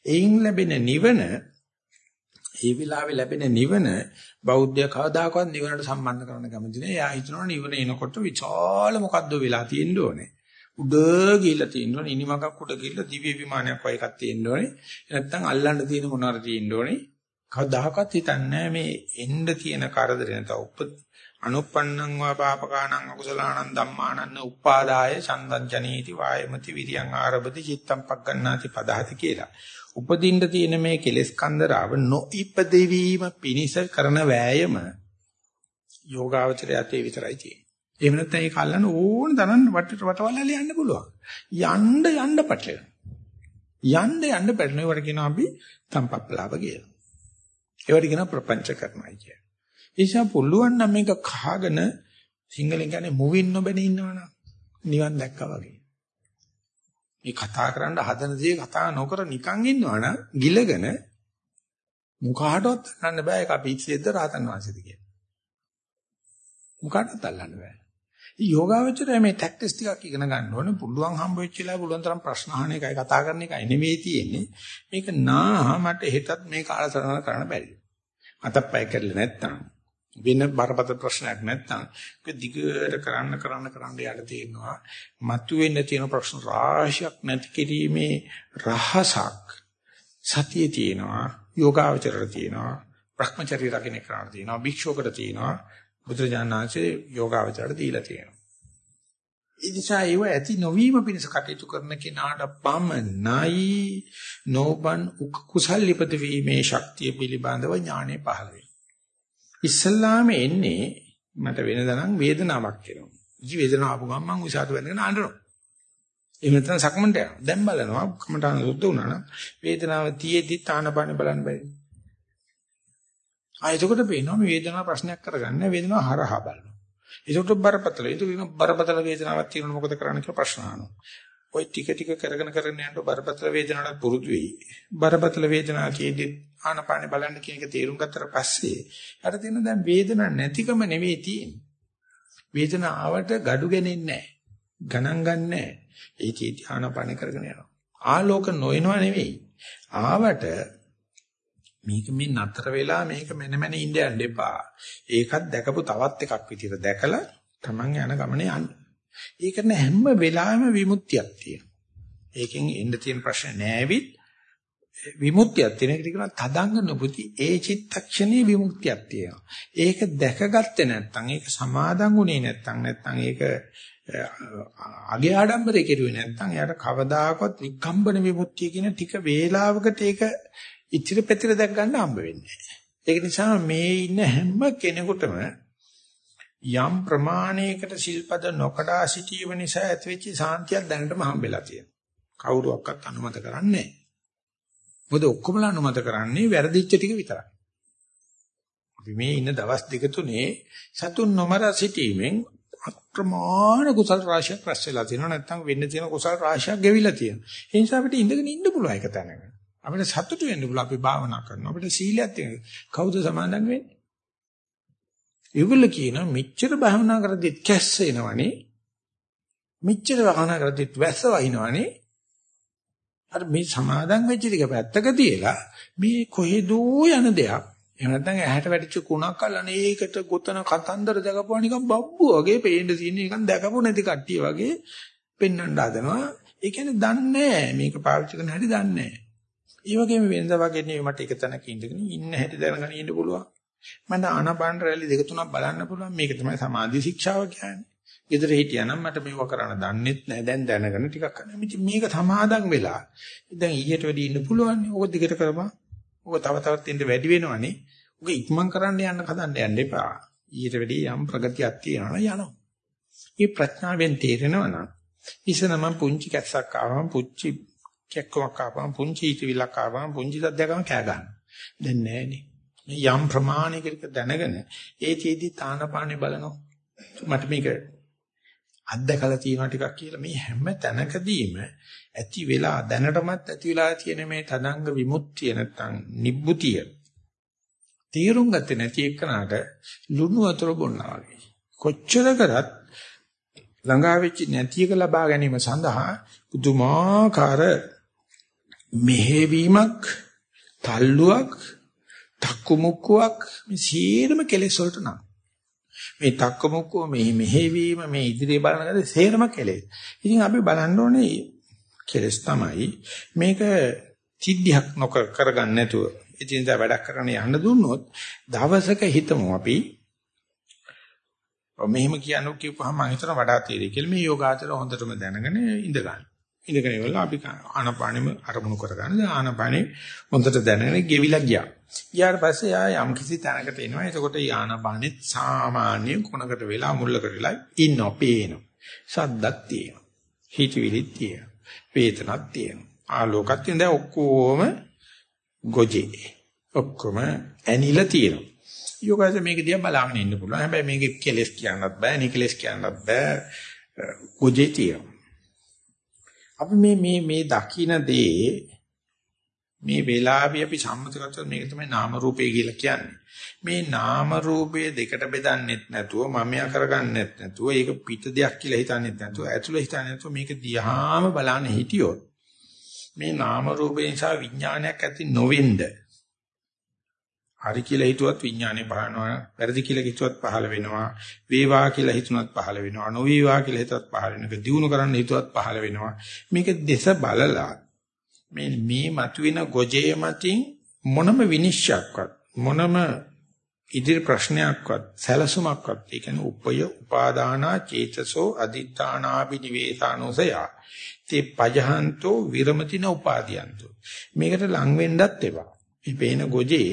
Speaker 1: එයින් ලැබෙන නිවන ඒ විලාවේ ලැබෙන නිවන බෞද්ධය කවදාකවත් නිවනට සම්බන්ධ කරන්න කැමති නෑ. එයා හිතනවා නිවන එනකොට විශාල මොකද්ද වෙලා තියෙන්න ඕනේ. උඩ ගිහිල්ලා තියෙන්න ඕනේ. ඉනිමකක් උඩ ගිහිල්ලා දිව්‍ය විමානයක් වගේ එකක් තියෙන්න ඕනේ. නැත්තම් අල්ලන්න තියෙන මොනවාර තියෙන්න ඕනේ. කවදාකවත් හිතන්නේ මේ එන්න තියෙන කරදරේ නැත්නම් අනුප්පන්නං වා පාපකානං අකුසලානං ධම්මානං උපාදාය චන්දං ජනීති වායමති විරියං ආරබති චිත්තං පග්ගණ්ණාති පදහති කියලා. උපදින්න තියෙන මේ කෙලෙස් කන්දරාව නොඉපදෙවීම පිනිස කරන වෑයම යෝගාවචරය ඇතේ විතරයි තියෙන්නේ. එහෙම නැත්නම් ඒක අල්ලන්න ඕන තරම් වටට වටවලල්ල යන්න පුළුවන්. යන්න යන්න පැටලෙන. යන්න යන්න පැටලෙන වට කියනවා අපි තම්පප්පලාව කියලා. ඒවට කියනවා ප්‍රපංච කරනයි කිය. ඒ නිසා පුළුවන් නම් මේක කහගෙන සිංහලෙන් කියන්නේ මුවින් නොබැන ඉන්නවනම් නිවන් දැක්කා වගේ. මේ කතා කරන්න හදන දේ කතා නොකර නිකන් ඉන්නවනම් ගිලගෙන මුඛහටවත් ගන්න බෑ ඒක අපි ඉස්සෙද්ද රහතන් වහන්සේද කියලා. මුඛහටත් අල්ලන්න බෑ. යෝගාවචරය මේ ටැක්ටිස් ටිකක් ඉගෙන ගන්න ඕනේ. පුළුවන් හම්බ වෙච්ච වෙලාව පුළුවන් තරම් ප්‍රශ්න අහන එකයි කතා කරන එකයි නෙමෙයි තියෙන්නේ. මේක නාහ මට හෙටත් මේ කාලසටහන කරන්න බැරිද? අතප්පය කරලා නැත්තම් වෙන බරපතල ප්‍රශ්නයක් නැත්තම් ඒක දිගට කරන්න කරන්න කරන්න යට තියෙනවා. මතුවෙන්න තියෙන ප්‍රශ්න රාශියක් නැති කිරීමේ රහසක් සතියේ තියෙනවා. යෝගාවචරයට තියෙනවා. භ්‍රමචර්ය රකින්න කරන්න තියෙනවා. භික්ෂුවකට තියෙනවා. බුදුරජාණන්සේ යෝගාවචරයට දීලා තියෙනවා. ඉතිසා ඒව ඇති නොවීම පිණිස කටයුතු කරන කෙනාට පමණයි නෝබන් කුසල් ලිපද වීමේ ශක්තිය පිළිබඳව ඥානෙ පහළ වෙන්නේ. ඉස්සල්ලාම එන්නේ මට වෙනදනම් වේදනාවක් එනවා. ඉති වේදනාව ආපු ගමන් මම උසාට වෙනගෙන අඬනවා. එහෙම නැත්නම් සක්මන්ට යනවා. දැන් බලනවා කමටහන සුද්ධ වුණා නම් වේදනාව තියේදි තානපාන බලන්න බැරි. ආ එතකොට පේනවා මේ වේදනාව ප්‍රශ්නයක් කරගන්න වේදනාව හරහා බලනවා. ඒකට බරපතල. ඒක බරපතල වේදනාවක් තියෙනවොත් මොකද කරන්න කියලා ප්‍රශ්න අහනවා. ওই ටික ටික කරගෙන කරගෙන යනකොට බරපතල වේදනාවට පුරුදු වෙයි. බරපතල වේදනාව කියේදී ආනපානේ බලන්න කියන එක තේරුම් ගත්තට පස්සේ අර තියෙන දැන් වේදනාවක් නැතිකම නෙවෙයි තියෙන්නේ. වේදනාවට gadu ගන්නේ නැහැ. ගණන් ගන්න නැහැ. ඒකේ ආනපානේ කරගෙන යනවා. ආලෝක නොයනවා නෙවෙයි. ආවට මේක මේ නතර වෙලා මේක මෙන්න මෙන්න ඉන්න යන්න එපා. ඒකත් දැකපු තවත් එකක් විදිහට දැකලා Taman යන ගමනේ යන්න. ඒක නේ හැම වෙලාවෙම විමුක්තියක් තියෙනවා. ඒකෙන් එන්න තියෙන ප්‍රශ්න නෑවිත් විමුක්තියක් තියෙන එකට කියනවා තදංග නුපුති ඒ චිත්තක්ෂණේ විමුක්තියක් තියෙනවා. ඒක දැකගත්තේ නැත්නම් ඒක සමාදන් වුණේ නැත්නම් නැත්නම් ඒක අගේ ආඩම්බරේ කෙරුවේ නැත්නම් එයාට කවදාකවත් විකම්බන විමුක්තිය කියන ටික වේලාවකට ඒක ඉතිරි පැතිර දැක් ගන්න හම්බ වෙන්නේ ඒක නිසා මේ ඉන්න හැම කෙනෙකුටම යම් ප්‍රමාණයකට සිල්පද නොකඩා සිටීම නිසා ඇතිවෙච්ච සාන්තියක් දැනටම හම්බෙලා තියෙනවා. කවුරුවක්වත් අනුමත කරන්නේ නැහැ. මොකද ඔක්කොමලා අනුමත කරන්නේ වැරදිච්ච ටික විතරයි. අපි මේ ඉන්න දවස් දෙක තුනේ සතුන් නොමර සිටීමෙන් අප්‍රමාණ කුසල රාශියක් රැස් වෙලා තියෙනවා නැත්නම් වෙන්න තියෙන කුසල රාශියක් ගෙවිලා තියෙනවා. ඒ නිසා අපිට ඉඳගෙන ඉන්න පුළුවන් එක තැනක. අපිට සතුටු වෙන්න පුළුවන් අපි භාවනා කරනවා. අපිට සීලයක් තියෙනවා. කවුද සමාදන් වෙන්නේ? ඒගොල්ලෝ කියන මෙච්චර භාවනා කරද්දිත් කැස්ස එනවනේ. මෙච්චර භාවනා කරද්දිත් වැස්ස වහිනවනේ. අර මේ සමාදන් වෙච්ච ටික පැත්තක තියලා මේ කොහෙදෝ යන දෙයක් එහෙම නැත්නම් ඇහැට වැටිච්ච කුණක් අල්ලන ඒකට ගොතන කතන්දර දකපුවා නිකන් බබ්බු වගේ පේන්න තියෙන නිකන් දැකපු නැති කට්ටිය වගේ පෙන්වන්න හදනවා. ඒ කියන්නේ දන්නේ මේක පාවිච්චි කරන හැටි දන්නේ ඒ වගේම වෙනද වගේ නෙවෙයි මට එක තැනක ඉඳගෙන ඉන්න හැටි දැනගෙන ඉන්න පුළුවන්. මට ආනපාන රැලි දෙක තුනක් බලන්න පුළුවන්. මේක තමයි සමාධි ශික්ෂාව කියන්නේ. ගෙදර හිටියානම් මට මේව කරන්න දන්නෙත් නැහැ. දැන් දැනගෙන ටිකක් කරනවා. ඉතින් මේක සමාදන් වෙලා. දැන් ඊට වැඩි ඉන්න පුළුවන්. ඕක දිගට කරපන්. ඕක තව තවත් ඉන්න වැඩි වෙනවනේ. ඕක ඉක්මන් කරන්න යන්න හදන්න යන්න එපා. ඊට වැඩි යම් ප්‍රගතියක් තියෙනවා යනවා. මේ ප්‍රඥාවෙන් තේරෙනවා නම් ඉස්සනම පුංචි කැස්සක් ආවම පුංචි කැක්කමක් ආවම පුංචි ඊටවිලක් ආවම පුංචි සද්දයක්ම කෑ ගන්න. දැන් නෑනේ. මේ යම් ප්‍රමාණයකට දැනගෙන ඒ චේති තානපානේ බලනවා. මට මේක අත්දකලා තියෙනවා ටිකක් කියලා. මේ හැම තැනකදීම ඇති වෙලා දැනටමත් ඇති වෙලා තියෙන මේ තදංග විමුක්තිය නැත්තම් නිබ්බුතිය තීරුම් ගත්තේ නැති එකනට ලුණු වතුර බොන්නා වගේ. කොච්චර කරත් ළඟා වෙච්ච නැති එක ලබා ගැනීම සඳහා පුදුමාකාර මෙහෙවීමක් තල්ලුවක් තක්කුමුක්කුවක් මේ සීරම කෙලෙස් වලට නම්. මේ තක්කුමුක්කුව මේ මෙහෙවීම මේ ඉදිරිය බලන ගමන් සේරම කෙලෙස්. ඉතින් අපි බලන්න ඕනේ කෙලෙස් තමයි මේක සිද්ධියක් නොකර කරගන්න නැතුව ඉතින් දා වැඩක් කරන්න යන්න දුන්නොත් දවසක හිතමු අපි මෙහෙම කියනෝ කියපුවාම මම හිතන වඩා තීරේ කියලා මේ යෝගාචර හොඳටම දැනගෙන ඉඳ ගන්න. ඉඳගෙන ඉවරලා අපි ආනපානෙම අරමුණු කරගන්න. දැන් ආනපානෙ හොඳට දැනගෙන ගෙවිලා ගියා. ගියාට පස්සේ ආ යම් කිසි තැනකට එනවා. එතකොට ආනපානෙත් සාමාන්‍ය කොනකට වෙලා මුල්ලකට වෙලා ඉන්නෝ පේනවා. සද්දක් තියෙනවා. හිතවිලිත් තියෙනවා. වේදනක් තියෙනවා. ආලෝකත් තියෙනවා. දැන් ඔක්කොම ගොජේ. ඔක්කොම ඇනිලා තියෙනවා. යෝගාස මේක දිහා බලාගෙන ඉන්න පුළුවන්. හැබැයි මේක කෙලස් කියන්නත් බෑ, නිකලස් කියන්නත් බෑ. ගොජේ තියෙනවා. අපි මේ මේ මේ දකින්න දේ මේ වෙලාවේ අපි සම්මත කරගත්තොත් මේක තමයි නාම රූපය කියලා කියන්නේ. මේ නාම රූපය දෙකට බෙදන්නෙත් නැතුව මමයා කරගන්නෙත් නැතුව ඒක පිට දෙයක් කියලා හිතන්නෙත් නැතුව ඇතුළ හිතන්නේ නැතුව මේක දිහාම බලන්න හිටියොත් මේ නාම රූපේ නිසා විඥානයක් ඇති නොවෙන්න හරි කියලා හිතුවත් විඥානේ පහළනවා වැරදි කියලා හිතුවත් පහළ වෙනවා වේවා කියලා හිතුණත් පහළ වෙනවා නොවේවා කියලා හිතුවත් පහළ වෙනවා දිනු කරන්න හිතුවත් පහළ වෙනවා. මේක දේශ බලලා මේ මේ මතුවෙන ගොජේ මතින් මොනම විනිශ්චයක්වත් මොනම ඉදිරි ප්‍රශ්නයක්වත් සැලසුමක්වත් ඒ කියන්නේ උපය උපාදානා චේතසෝ අදිත්‍යානාපි නිවේසානෝසය තේ පජහන්තෝ විරමතින උපාදීයන්තෝ. මේකට ලං වෙන්නත් එපා. මේ පේන ගොජේ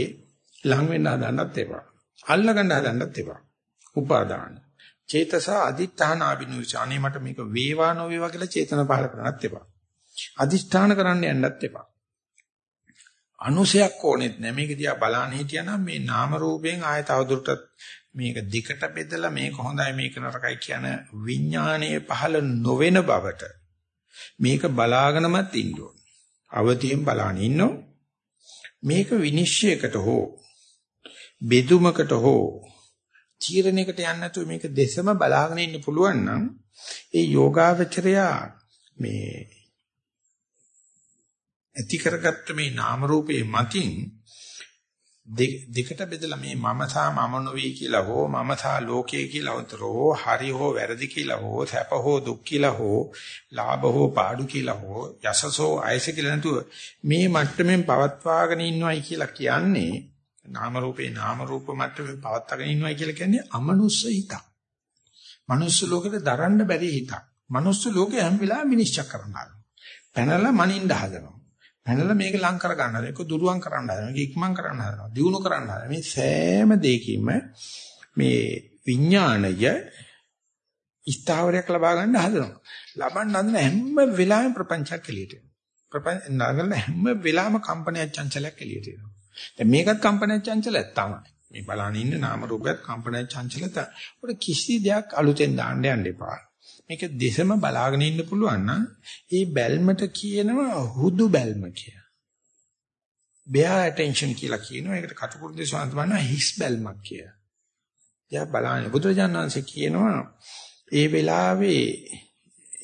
Speaker 1: ලං වෙන්න හදන්නත් එපා. අල්ල ගන්න හදන්නත් එපා. උපාදාන. චේතස අදිත්‍යාන අබිනුචානේ මට මේක වේවා නොවේවා කියලා චේතන පහල කරන්නත් එපා. අදිෂ්ඨාන කරන්න යන්නත් එපා. අනුසයක් ඕනෙත් නෑ මේක දිහා බලන්න හිටියනම් මේ නාම රූපයෙන් ආය තවදුරටත් මේක දිකට බෙදලා මේක හොඳයි මේක නරකයි කියන විඥානයේ පහළ නොවන බවට මේක බලාගෙනමත් ඉන්න ඕන. අවතියෙන් බලාගෙන ඉන්නෝ මේක විනිශ්චයකට හෝ බෙදුමකට හෝ තීරණයකට යන්නේ නැතුව මේක දෙසම බලාගෙන ඉන්න පුළුවන් නම් ඒ යෝගාවචරයා මේ ඇති කරගත්ත මේ නාම රූපේ මතින් දෙකට බෙදලා මේ මම සහ මම නොවේ කියලා හෝ මම සහ ලෝකයේ කියලා උතරෝ හරි හෝ වැරදි කියලා හෝ සැප හෝ දුක් කියලා හෝ ලාභ හෝ පාඩු කියලා හෝ යසසෝ අයස කියලා නැතුව මේ මට්ටමින් පවත්වාගෙන ඉන්නවයි කියලා කියන්නේ නාම රූපේ නාම රූප මට්ටමේ පවත්වාගෙන ඉන්නවයි කියලා කියන්නේ අමනුස්ස හිතක්. මනුස්ස ලෝකෙට දරන්න බැරි හිතක්. මනුස්ස ලෝකේ හැම වෙලාවෙම විනිශ්චය කරනවා. පැනලා මනින්න හදනවා. පැනලා මේක ලං කර ගන්නවා. ඒක දුරුවන් කරන්න හදනවා. මේක ඉක්මන් කරන්න හදනවා. දියුණු කරන්න හදනවා. මේ සෑම දෙයකින්ම මේ විඥාණය ස්ථාවරයක් ලබා ගන්න හදනවා. ලබන්න හදන හැම වෙලාවෙම ප්‍රපංචයක් එළියට එනවා. ප්‍රපංච නගල හැම වෙලාවෙම කම්පනයක් චංචලයක් එළියට එනවා. දැන් මේකත් කම්පනයක් චංචලයක් තමයි. මේ බලන ඉන්න නාම රූපයත් කම්පනයක් චංචලත. උඩ කිසි දෙයක් අලුතෙන් දාන්න යන්න එපා. මේක දෙසම බලාගෙන ඉන්න පුළුවන් නම් ඒ බැල්මට කියනවා හුදු බැල්ම කියලා. bear attention කියලා කියනවා. ඒකට කටුකුරු දෙසවන්ත වන්නා හිස් බැල්මක් කියලා. එයා බලන්නේ බුදුරජාණන් වහන්සේ කියනවා ඒ වෙලාවේ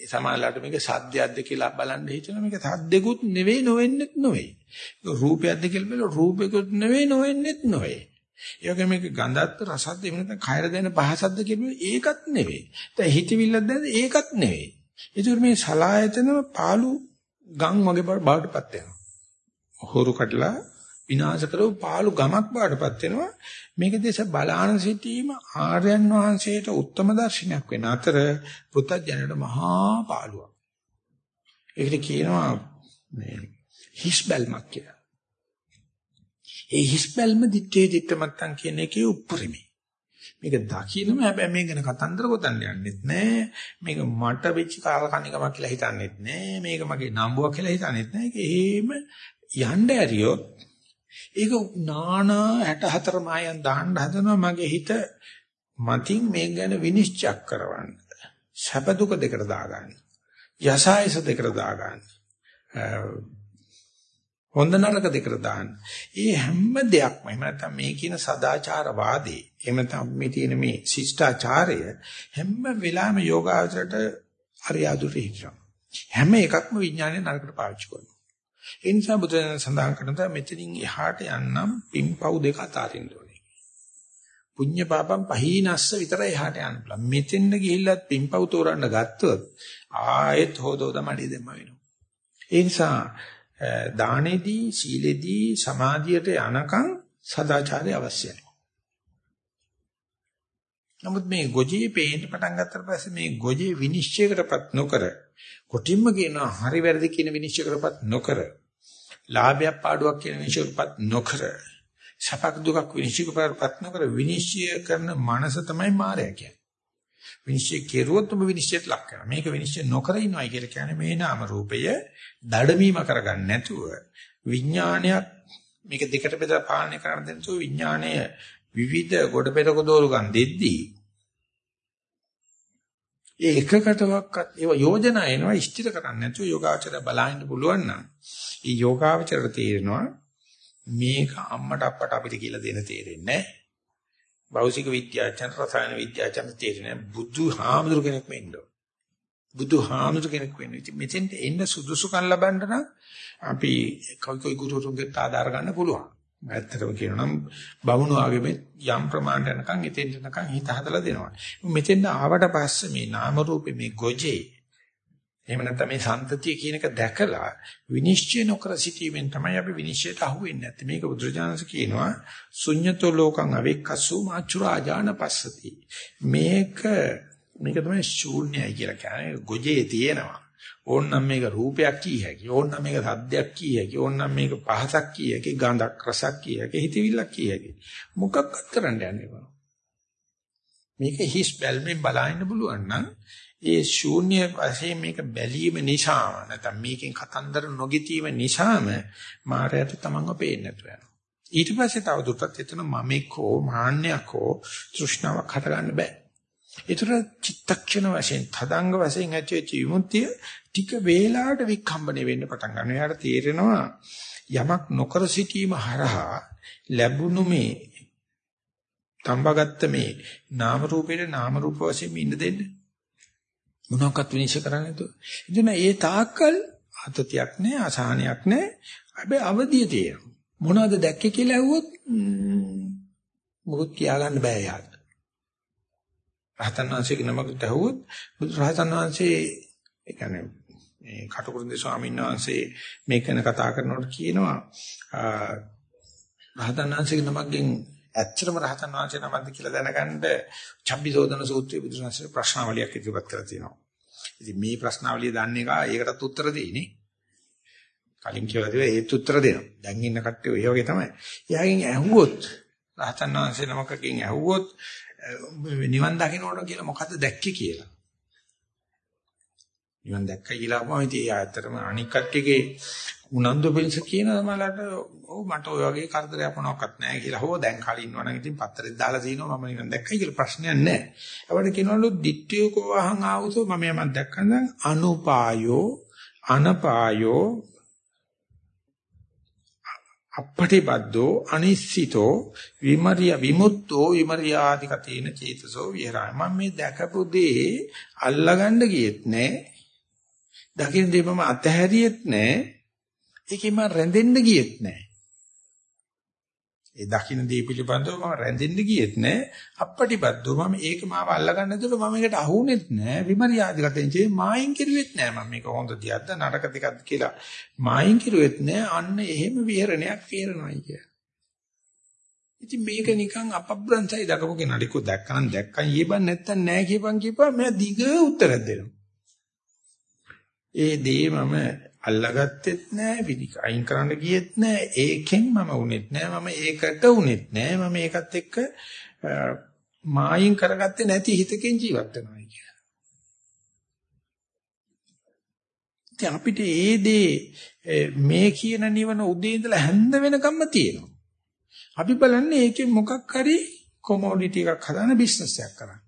Speaker 1: සමාජලාට මේක සද්දයක්ද කියලා බලන්න හිතන මේක සද්දෙකුත් නෙවෙයි නොවෙන්නෙත් නොවේ. රූපයක්ද කියලා බලන රූපෙකුත් නෙවෙයි නොවෙන්නෙත් නොවේ. ඒ වගේ මේක ගඳත් රසත් එහෙම නැත්නම් කයර දෙන පහසක්ද කියලා ඒකත් නෙවෙයි. දැන් හිතවිල්ලක් දැන් ඒකත් නෙවෙයි. ඒකෝර මේ සලායතනම පාළු ගම් වගේ බාටපත් වෙනවා. හොරු කඩලා විනාශ කරව පාළු ගමක් බාටපත් වෙනවා. මේක දේශ බලාන සිටීම ආර්යයන් වහන්සේට උත්තම දර්ශනයක් වෙන අතර පුත්තජනට මහා පාළුවක්. ඒකට කියනවා මේ හිස් බැල්මක් කියලා. ඒ හිස් බැල්ම දිත්තේ දිත්තමත්තන් කියන එකේ උප්පරිමේ. මේක දකින්නම හැබැයි මේ ගැන කතන්දර ගොතන්න යන්නෙත් නෑ. මේක මට වෙච්ච කාලකණිකමක් කියලා හිතන්නෙත් නෑ. මේක මගේ නම්බුවක් කියලා හිතන්නෙත් නෑ. ඒක එහෙම යන්න ඇරියොත් ඒක නානා 64 මායන් දාන්න හදනවා මගේ හිත මතින් මේ ගැන විනිශ්චය කරවන්න. සැප දුක දෙකට දාගන්න. යසායස දෙකට දාගන්න. හොඳ නරක දෙකට දාන්න. ඒ හැම දෙයක්ම එහෙම නැත්නම් මේ කියන සදාචාර වාදී එහෙම නැත්නම් මේ තියෙන මේ ශිෂ්ටාචාරය හැම වෙලාවෙම යෝගාචරයට හරියාදුට හිටිනවා. හැම එකක්ම විඥානයේ නරකට පාවිච්චි කරනවා. ඒ නිසා බුදුන් සඳහන් කරනවා මෙතනින් එහාට යන්නම් පිම්පව් දෙක අතාරින්න ඕනේ. පුඤ්ඤ පාපම් පහීනස්ස විතරයි එහාට යන්න පුළුවන්. මෙතෙන්ද ගිහිල්ලත් පිම්පව් තෝරන්න ගත්තොත් ආයෙත් හොදෝද මඩි දෙම වෙනවා. ඒ නිසා දානෙදී සීලෙදී සමාධියට යනකම් සදාචාරය අවශ්‍යයි. නමුත් මේ ගොජේ පේන්න පටන් ගත්තට පස්සේ මේ ගොජේ විනිශ්චයකටපත් නොකර කොටින්ම කියනවා හරි වැරදි කියන විනිශ්චයකටපත් නොකර ලාභයක් පාඩුවක් කියන විනිශ්චයකටපත් නොකර සපක් දුකක් විනිශ්චයකටපත් නොකර විනිශ්චය කරන මනස තමයි මායя කියන්නේ. විනිශ්චය කෙරුවොත් ඔබ විනිශ්චයට ලක් කරනවා. මේක විනිශ්චය නොකර ඉනවයි කියලා කියන්නේ මේ නාම රූපය දඩමීම කරගන්න නැතුව විඥානයක් මේක දෙකට බෙදලා පාලනය කරන්න දෙන්න විඥානය විවිධ ගොඩ පෙරක දෝරුගන් දෙද්දී ඒ එකකටවත් ඒව යෝජනා එනවා ඉෂ්ටිත කරන්න නැතුව යෝගාචර බලහින්න පුළුවන් නම් ඒ යෝගාචරයට තේරෙනවා මේක අම්මට අප්පට අපිට කියලා දෙන්න තේරෙන්නේ නැහැ. භෞතික විද්‍යාඥයන් රසායන විද්‍යාඥයන් තේරෙන්නේ බුදු හාමුදුර කෙනෙක් වෙන්න ඕන. බුදු හාමුදුර කෙනෙක් වෙන්න. ඉතින් මෙතෙන්ට එන්න සුදුසුකම් ලබන්න නම් අපි කොයි කොයි ගුරුතුන්ගෙන් ආධාර ගන්න පුළුවන්. ඇත්තටම කියනවා නම් බවුණු ආගෙමේ යම් ප්‍රමාණයක් යනකම් එතෙන් යනකම් හිත හදලා දෙනවා. මෙතෙන් ආවට පස්සේ මේ නාම රූපේ මේ ගොජේ එහෙම නැත්නම් මේ සම්තතිය කියන එක දැකලා විනිශ්චය නොකර සිටීමෙන් තමයි අපි විනිශ්චයට අහු වෙන්නේ නැත්තේ. මේක බුදුරජාණන්ස කියනවා ශුඤ්‍යතෝ ලෝකං අවෙක්කසු මාචුරාජාන පස්සති. මේක මේක තමයි ශූන්‍යයි කියලා කියන්නේ ගොජේ තියෙනවා. ඕන්නම් මේක රූපයක් කිය හැකි. ඕන්නම් මේක සද්දයක් කිය හැකි. ඕන්නම් මේක පහසක් කිය හැකි. ගඳක් රසක් කිය හැකි. හිතවිල්ලක් කිය හැකි. මොකක්වත් කරන්න යන්නේ බෑ. මේක හිස් බැල්මෙන් බලන්න පුළුවන් නම් ඒ ශූන්‍ය වශයෙන් මේක බැලීම නිසා නැත්නම් මේකෙන් කතන්දර නොගිතීම නිසාම මායයට තමන්ව පේන්නේ නැතුව යනවා. ඊට පස්සේ තව දුරටත් එතන මමෙක්ෝ මාන්නයක්ෝ තෘෂ්ණාවක් හටගන්න බෑ. ඒතර චිත්තක්ෂණ වශයෙන් තදංග වශයෙන් ඇතිවෙච්ච විමුක්තිය ටික වේලාවට වික්ඛම්බණය වෙන්න පටන් ගන්නවා. එයාට තේරෙනවා යමක් නොකර සිටීම හරහා ලැබුණු මේ තම්බගත්ත මේ නාම රූපේට නාම රූප වශයෙන් ඉන්න දෙන්න. මොනවාක්වත් විනිශ්චය කරන්නේ නැතුව. ඉතින් ඒ තාක්කල් අතතියක් නැහැ, අසහනයක් නැහැ. හැබැයි අවදිය තියෙනවා. මොනවද දැක්කේ කියලා ඇහුවොත් මොකද කියාගන්න බෑ යාට. රහතන් වහන්සේගේ නමකට ඇහුවොත් රහතන් වහන්සේ ඒ කියන්නේ මේ කටුකුරුන්දේ ස්වාමීන් වහන්සේ මේක ගැන කතා කරනකොට කියනවා රහතන් වහන්සේගේ නමකින් ඇත්තටම රහතන් වහන්සේ නමක්ද කියලා දැනගන්න චම්බිසෝදන සූත්‍රයේ බුදුරජාණන්සේ ප්‍රශ්නාවලියක් ඉදිරිපත් කරලා තියෙනවා. ඉතින් මේ ප්‍රශ්නාවලිය දන්නේ කා ඒකටත් උත්තර දෙන්නේ. කලින් කියලා දේ ඒත් උත්තර දෙනවා. දැන් ඉන්න කට්ටිය ඒ වගේ තමයි. එයාගෙන් ඇහුවොත් රහතන් වහන්සේ නමකකින් ඇහුවොත් නිවන් දකින්න ඕන කියලා මොකද්ද දැක්කේ කියලා. නිවන් දැක්කයි කියලා අපම ඉතින් ඇත්තටම අනික් කට්ටියගේ උනන්දු පිළිස කියන මලට ඔව් මට ඔය වගේ කරදරයක් මොනවත් නැහැ කියලා හෝ දැන් කලින් ඉන්නවනම් ඉතින් පත්තරෙත් දාලා තිනවා මම නිකන් දැක්කයි කියලා ප්‍රශ්නයක් නැහැ. ඒවට කියනවලු දිට්ඨිය කෝවහං ආවුසෝ මම යමක් දැක්කම අනුපායෝ අනපායෝ අපටිබද්දෝ අනිශ්චිතෝ විමරිය විමුක්තෝ විමරියාදි කතේන චේතසෝ විහරයි. මම මේ දැකපු දේ අල්ලගන්න ගියෙත් නෑ. දකින්න දේ මම අතහැරියෙත් නෑ. ඒකේ මම රැඳෙන්න ගියෙත් නෑ. ඒ දකින්න දේ පිළිබඳව මම රැඳෙන්න ගියෙත් නෑ. අපපටිපද්දෝ මම ඒක මාව අල්ලගන්න නේද මම ඒකට අහුුනේත් නෑ. විමර්යාදිකතෙන් චේ මායින් කිරුවෙත් නෑ. මම මේක හොඳ දියක්ද නරක දෙයක්ද කියලා මායින් කිරුවෙත් නෑ. අන්න එහෙම විහෙරණයක් විහෙරණයි කිය. ඉතින් මේක නිකන් අපබ්‍රංශයි දකපු කෙනාට දැක්කනම් දැක්කන් ඊබන් නැත්තම් නෑ කියපන් කියපන් මම දිග උත්තරයක් දෙනවා. ඒ දේ මම අල්ලගත්තෙත් නෑ විදි අයින් කරන්න ගියෙත් නෑ ඒකෙන් මම උනේත් නෑ මම ඒකට උනේත් නෑ මම ඒකත් එක්ක මායින් කරගත්තේ නැති හිතකින් ජීවත් වෙනවා කියලා. ඉතින් අපිට ඒ දේ මේ කියන නිවන උදේ ඉඳලා හැන්ද වෙනකම්ම තියෙනවා. අපි බලන්නේ ඒකෙන් මොකක් හරි කොමෝඩිටි එකක් හදාන බිස්නස් එකක් කරන්න.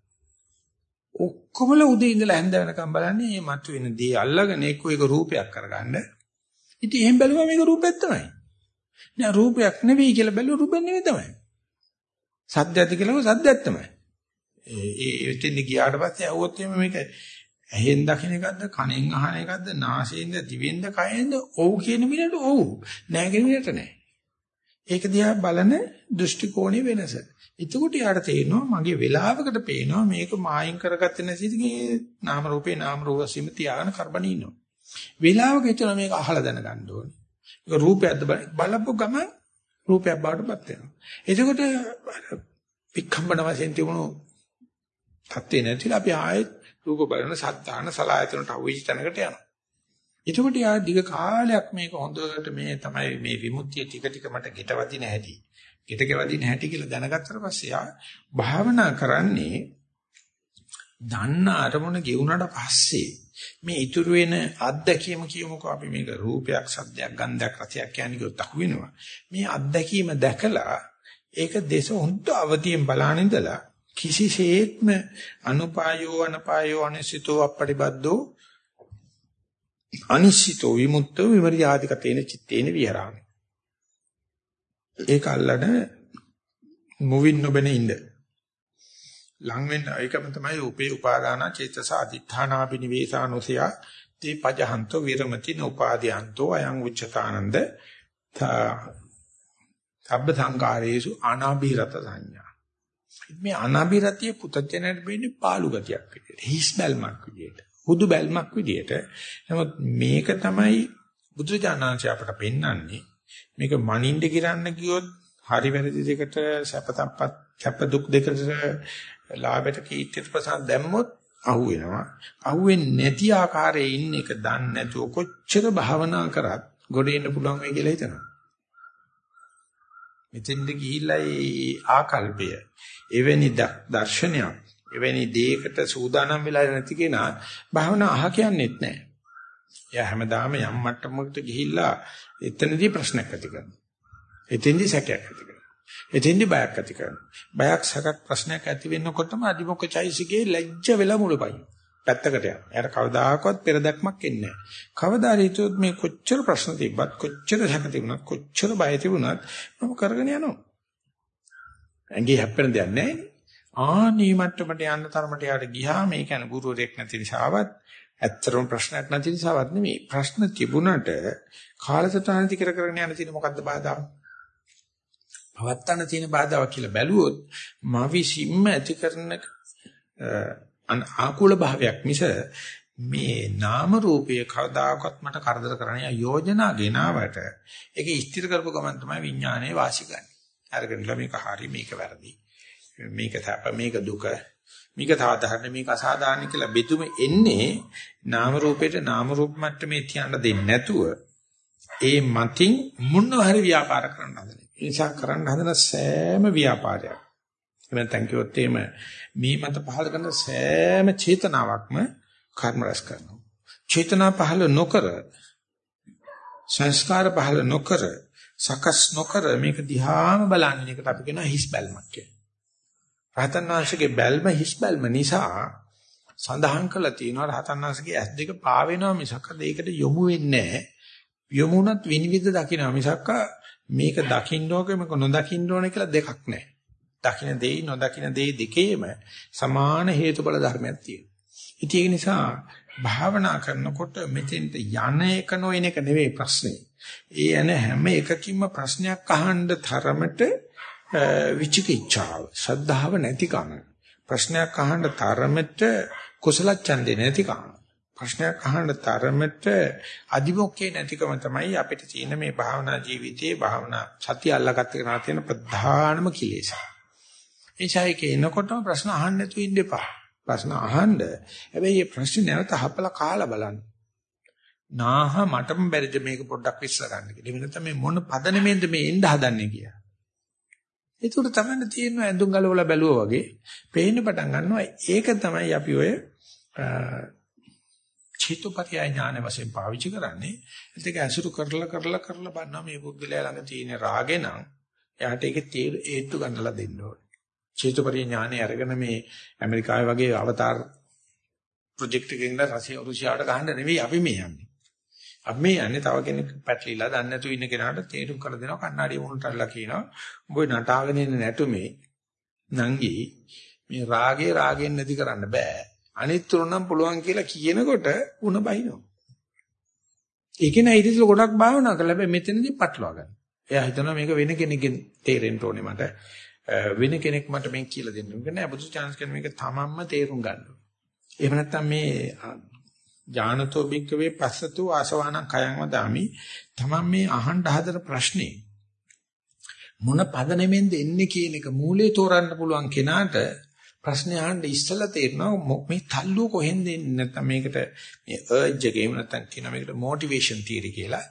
Speaker 1: ඔක්කොමල උදේ ඉඳලා හැන්ද වෙනකම් බලන්නේ මේ මතුවෙන දේ අල්ලගෙන එක්ක ඒක රූපයක් කරගන්න. ඉතින් එහෙන් බැලුවා මේක රූපයක් තමයි. නෑ රූපයක් නෙවෙයි කියලා බැලුවා රූපයක් නෙවෙයි තමයි. සද්දයක් කියලා සද්දයක් තමයි. ඒ ඒ එතෙන් ගියාට පස්සේ ඇහුවොත් එimhe මේක ඇහෙන් දකින්න එකක්ද කනෙන් අහන එකක්ද නාසයෙන්ද දිවෙන්ද කයෙන්ද ඔව් කියන මිනිහට ඔව් නෑ කියන මිනිහට නෑ. ඒක දිහා බලන දෘෂ්ටි කෝණේ වෙනස. එතකොට යාට තේරෙනවා මගේ වෙලාවකට පේනවා මේක මායින් කරගත්තේ නැතිදී නාම රූපේ නාම රූප වශයෙන් තියාගෙන කරබනේ ඉන්නවා. වෙලාවක හිතන මේක අහලා දැනගන්න ඕනේ. ඒක රූපයක්ද බලපුව ගම රූපයක් බවට පත් වෙනවා. එතකොට වික්ඛම්බන වශයෙන් තිබුණු තත්ත්වේ නැතිලා අපි ආයෙත් රූප බලන සත්තාන සලායතනට අවුවිච්ච තැනකට යනවා. එතකොට යා දිග කාලයක් මේක හොඳට මේ තමයි මේ විමුක්තිය ටික ටික මට ගෙටවදින හැටි. ගෙටකවදින හැටි කියලා දැනගත්තට පස්සේ යා භාවනා කරන්නේ දන්න අරමුණ ගෙවුනට පස්සේ මේ ඉතුරු වෙන අත්දැකීම කියමුකෝ අපි මේක රූපයක් සද්දයක් ගන්ධයක් රසයක් කියන්නේ කිව්වොත් අහු වෙනවා. මේ අත්දැකීම දැකලා ඒක දේශ හොඳ අවදියෙන් බලන ඉඳලා කිසිසේත්ම අනුපායෝ අනපායෝ අනිසිතෝ අපටිබද්දෝ අනිශ්චිතෝ විමුක්තෝ විමර්යාදිකතේන චිත්තේන විහරාමි. ඒක අල්ලන මුවින් නොබෙන ඉන්න. ලං වෙන්න ඒකම තමයි උපේ උපාදාන චේතස අදිඨානාපි නිවේසානුසය තේ පජහන්තෝ විරමති නෝපාදීයන්තෝ අයං උච්චතානන්ද සබ්බ සංකාරේසු අනාභිරත සංඥා මේ අනාභිරතිය පුතඥයට වෙන්නේ පාළු ගතියක් විදියට හිස් බැල්මක් විදියට හුදු බැල්මක් විදියට නමුත් මේක තමයි බුදුරජාණන්සේ අපට පෙන්වන්නේ මේක මනින්ද කිරන්න ගියොත් හරි වැරදි දෙකට සැපතප්පත් සැප දුක් දෙකට ලාභයට කීර්තියට ප්‍රසන්න දැම්මොත් අහු වෙනවා. අහුවෙන්නේ නැති ආකාරයේ ඉන්න එක දන්නේ නැතුව කොච්චර භාවනා කරත් ගොඩ එන්න පුළුවන් වෙයි කියලා හිතනවා. මෙතෙන්ද ගිහිල්ලා ඒ ආකල්පය එවැනි දර්ශනයක් එවැනි දෙයකට සූදානම් වෙලා නැති කෙනා භාවනා අහ කියන්නේත් නැහැ. එයා හැමදාම යම් මට්ටමකට ගිහිල්ලා එතනදී ප්‍රශ්නයක් ඇති කරනවා. එතෙන්දී සැකයක් ඇති කරනවා. එතෙන්දි බයක් ඇති කරනවා. බයක් සැකක් ප්‍රශ්නයක් ඇති වෙනකොටම අදිමොක්ක චෛසිකේ ලැජ්ජ වෙලා මුලපයි. පැත්තකට යනවා. එයාට කවදාකවත් පෙරදක්මක් එන්නේ නැහැ. කවදා හිතුවොත් මේ කොච්චර ප්‍රශ්න තිබ්බත් කොච්චර සැක තිබුණත් කොච්චර බය තිබුණත් මම කරගෙන යනවා. ඇඟේ හැප්පෙන දෙයක් නැහැ. ආනී මට්ටමට යන්න තරමට යාට ගියා මේ කියන්නේ ගුරුවරයෙක් නැති නිසාවත් ඇත්තටම ප්‍රශ්නයක් නැති නිසාවත් නෙමෙයි ප්‍රශ්න තිබුණට කාලසටහන දිකර කරගෙන යන තියෙන මොකද්ද බාධා? පවත්තන තියෙන බාධාවක් කියලා බැලුවොත් මා විසින්ම ඇති කරන ආකූල භාවයක් මිස මේ නාම රූපයේ කවදාකවත් මට කරදර කරන්නේ යෝජනා ගෙනාවට ඒක ස්ථිර කරපු ගමන් තමයි විඥානයේ වාසි ගන්න. අරගෙන මේක හරි මේක වැරදි. මේක තප මේක දුක මේක සාධාරණ මේක අසාධාරණ කියලා බෙදුම එන්නේ නාම රූපේට නාම රූප මට්ටමේ තියන්න දෙන්නේ නැතුව ඒ මතින් මොනවා හරි ව්‍යාපාර කරන්න හදන. ඒ නිසා කරන්න හදන සෑම ව්‍යාපාරයක්. එහෙම නැත්නම් කිව්වොත් එහෙම මේ මත පහල කරන සෑම චේතනාවක්ම කර්ම රැස් කරනවා. චේතනා පහල නොකර සංස්කාර පහල නොකර සකස් නොකර මේක දිහාම බලන්න එකට අපි කියනවා හිස් බැල්මක් කියලා. රහතන් වහන්සේගේ බැල්ම හිස් බැල්ම නිසා සඳහන් කළා තියෙනවා රහතන් වහන්සේගේ ඇස් දෙක පා වෙනවා මිසක් ඒකට යොමු වෙන්නේ නැහැ. යොමුණත් විනිවිද දකින්න මිසක් මේක දකින්න ඕක මේක නොදකින්න ඕන කියලා දෙකක් නැහැ. දකින්න දෙයි නොදකින්න දෙයි දෙකේම සමාන හේතුඵල ධර්මයක් තියෙනවා. ඉතින් ඒක නිසා භාවනා කරනකොට මෙතෙන්ට යන එක නොයන එක නෙවෙයි ප්‍රශ්නේ. ඒ යන හැම එකකින්ම ප්‍රශ්නයක් අහන්න තරමට විචිකිච්ඡාව, ශ්‍රද්ධාව නැතිකම. ප්‍රශ්නයක් අහන්න තරමට කුසල ඡන්දේ නැතිකම. ප්‍රශ්නයක් අහන්න තරමට අදිමොක්කේ නැතිකම තමයි අපිට තියෙන මේ භාවනා ජීවිතයේ භාවනා සතිය අල්ලගත්ත කෙනා තියෙන ප්‍රධානම කිලේශය. එයිසයික එනකොටම ප්‍රශ්න අහන්න නැතුව ඉන්න එපා. ප්‍රශ්න අහන්න. හැබැයි මේ ප්‍රශ්න නැවත හපලා කාලා බලන්න. නාහ මටම බැරිද මේක පොඩ්ඩක් විශ්ල ගන්න කියලා. එහෙම නැත්නම් මේ මොන පදනෙමෙන්ද මේ එන්න හදන්නේ කියලා. ඒක උඩ තමයි තියෙන ඇඳුම් ගලවලා බැලුවා වගේ පේන්න පටන් ගන්නවා. ඒක තමයි අපි ඔය චේතුපරිය ඥාන වශයෙන් පාවිච්චි කරන්නේ. ඒක ඇසුරු කරලා කරලා කරලා බලනවා මේ පුද්ගලයා ළඟ තියෙන රාගේ නම් එයාට ඒකේ හේතු ගන්නලා දෙන්න ඕනේ. චේතුපරිය ඥානෙ අරගෙන මේ ඇමරිකාවේ වගේ අවතාර ප්‍රොජෙක්ට් එකකින් රසිය රුසියාවට ගහන්න නෙවෙයි අපි මේ යන්නේ. අපි මේ යන්නේ තව කෙනෙක් පැටලිලා දන්නේ නැතුව ඉන්න කෙනාට තේරුම් කර දෙනවා කණ්ණාඩිය මුණට අල්ලලා කියනවා උඹ නටාගෙන ඉන්න නැටුමේ නංගි මේ රාගේ රාගෙන් නැති කරන්න බෑ. අනිත් තුනනම් පුළුවන් කියලා කියනකොට උණ බයිනවා. ඒකේ නෑ ඊටසල ගොඩක් භාවනා කරලා හැබැයි මෙතනදී පටලවා ගන්න. එයා හිතනවා මේක වෙන කෙනෙක්ගෙන් තේරෙන්න ඕනේ මට. වෙන කෙනෙක් මට මේක කියලා දෙන්න. මේක නෑ බුදු chance කරන මේක තමන්ම තේරුම් ගන්න ඕනේ. එහෙම නැත්නම් මේ ඥානතෝ බික්කවේ පස්සතු ආසවානං කයං වදාමි. තමන් මේ අහන්න හදන ප්‍රශ්නේ මොන පදනෙමෙන්ද එන්නේ කියන එක මූලයේ තෝරන්න පුළුවන් කෙනාට ප්‍රශ්නේ අහන්න ඉස්සලා තේරෙනවා මේ තල්ලුව කොහෙන්ද එන්නේ නැත්නම් මේකට මේ අර්ජ් එක එහෙම නැත්නම් කියන මේකට මොටිවේෂන් තියරි කියලා.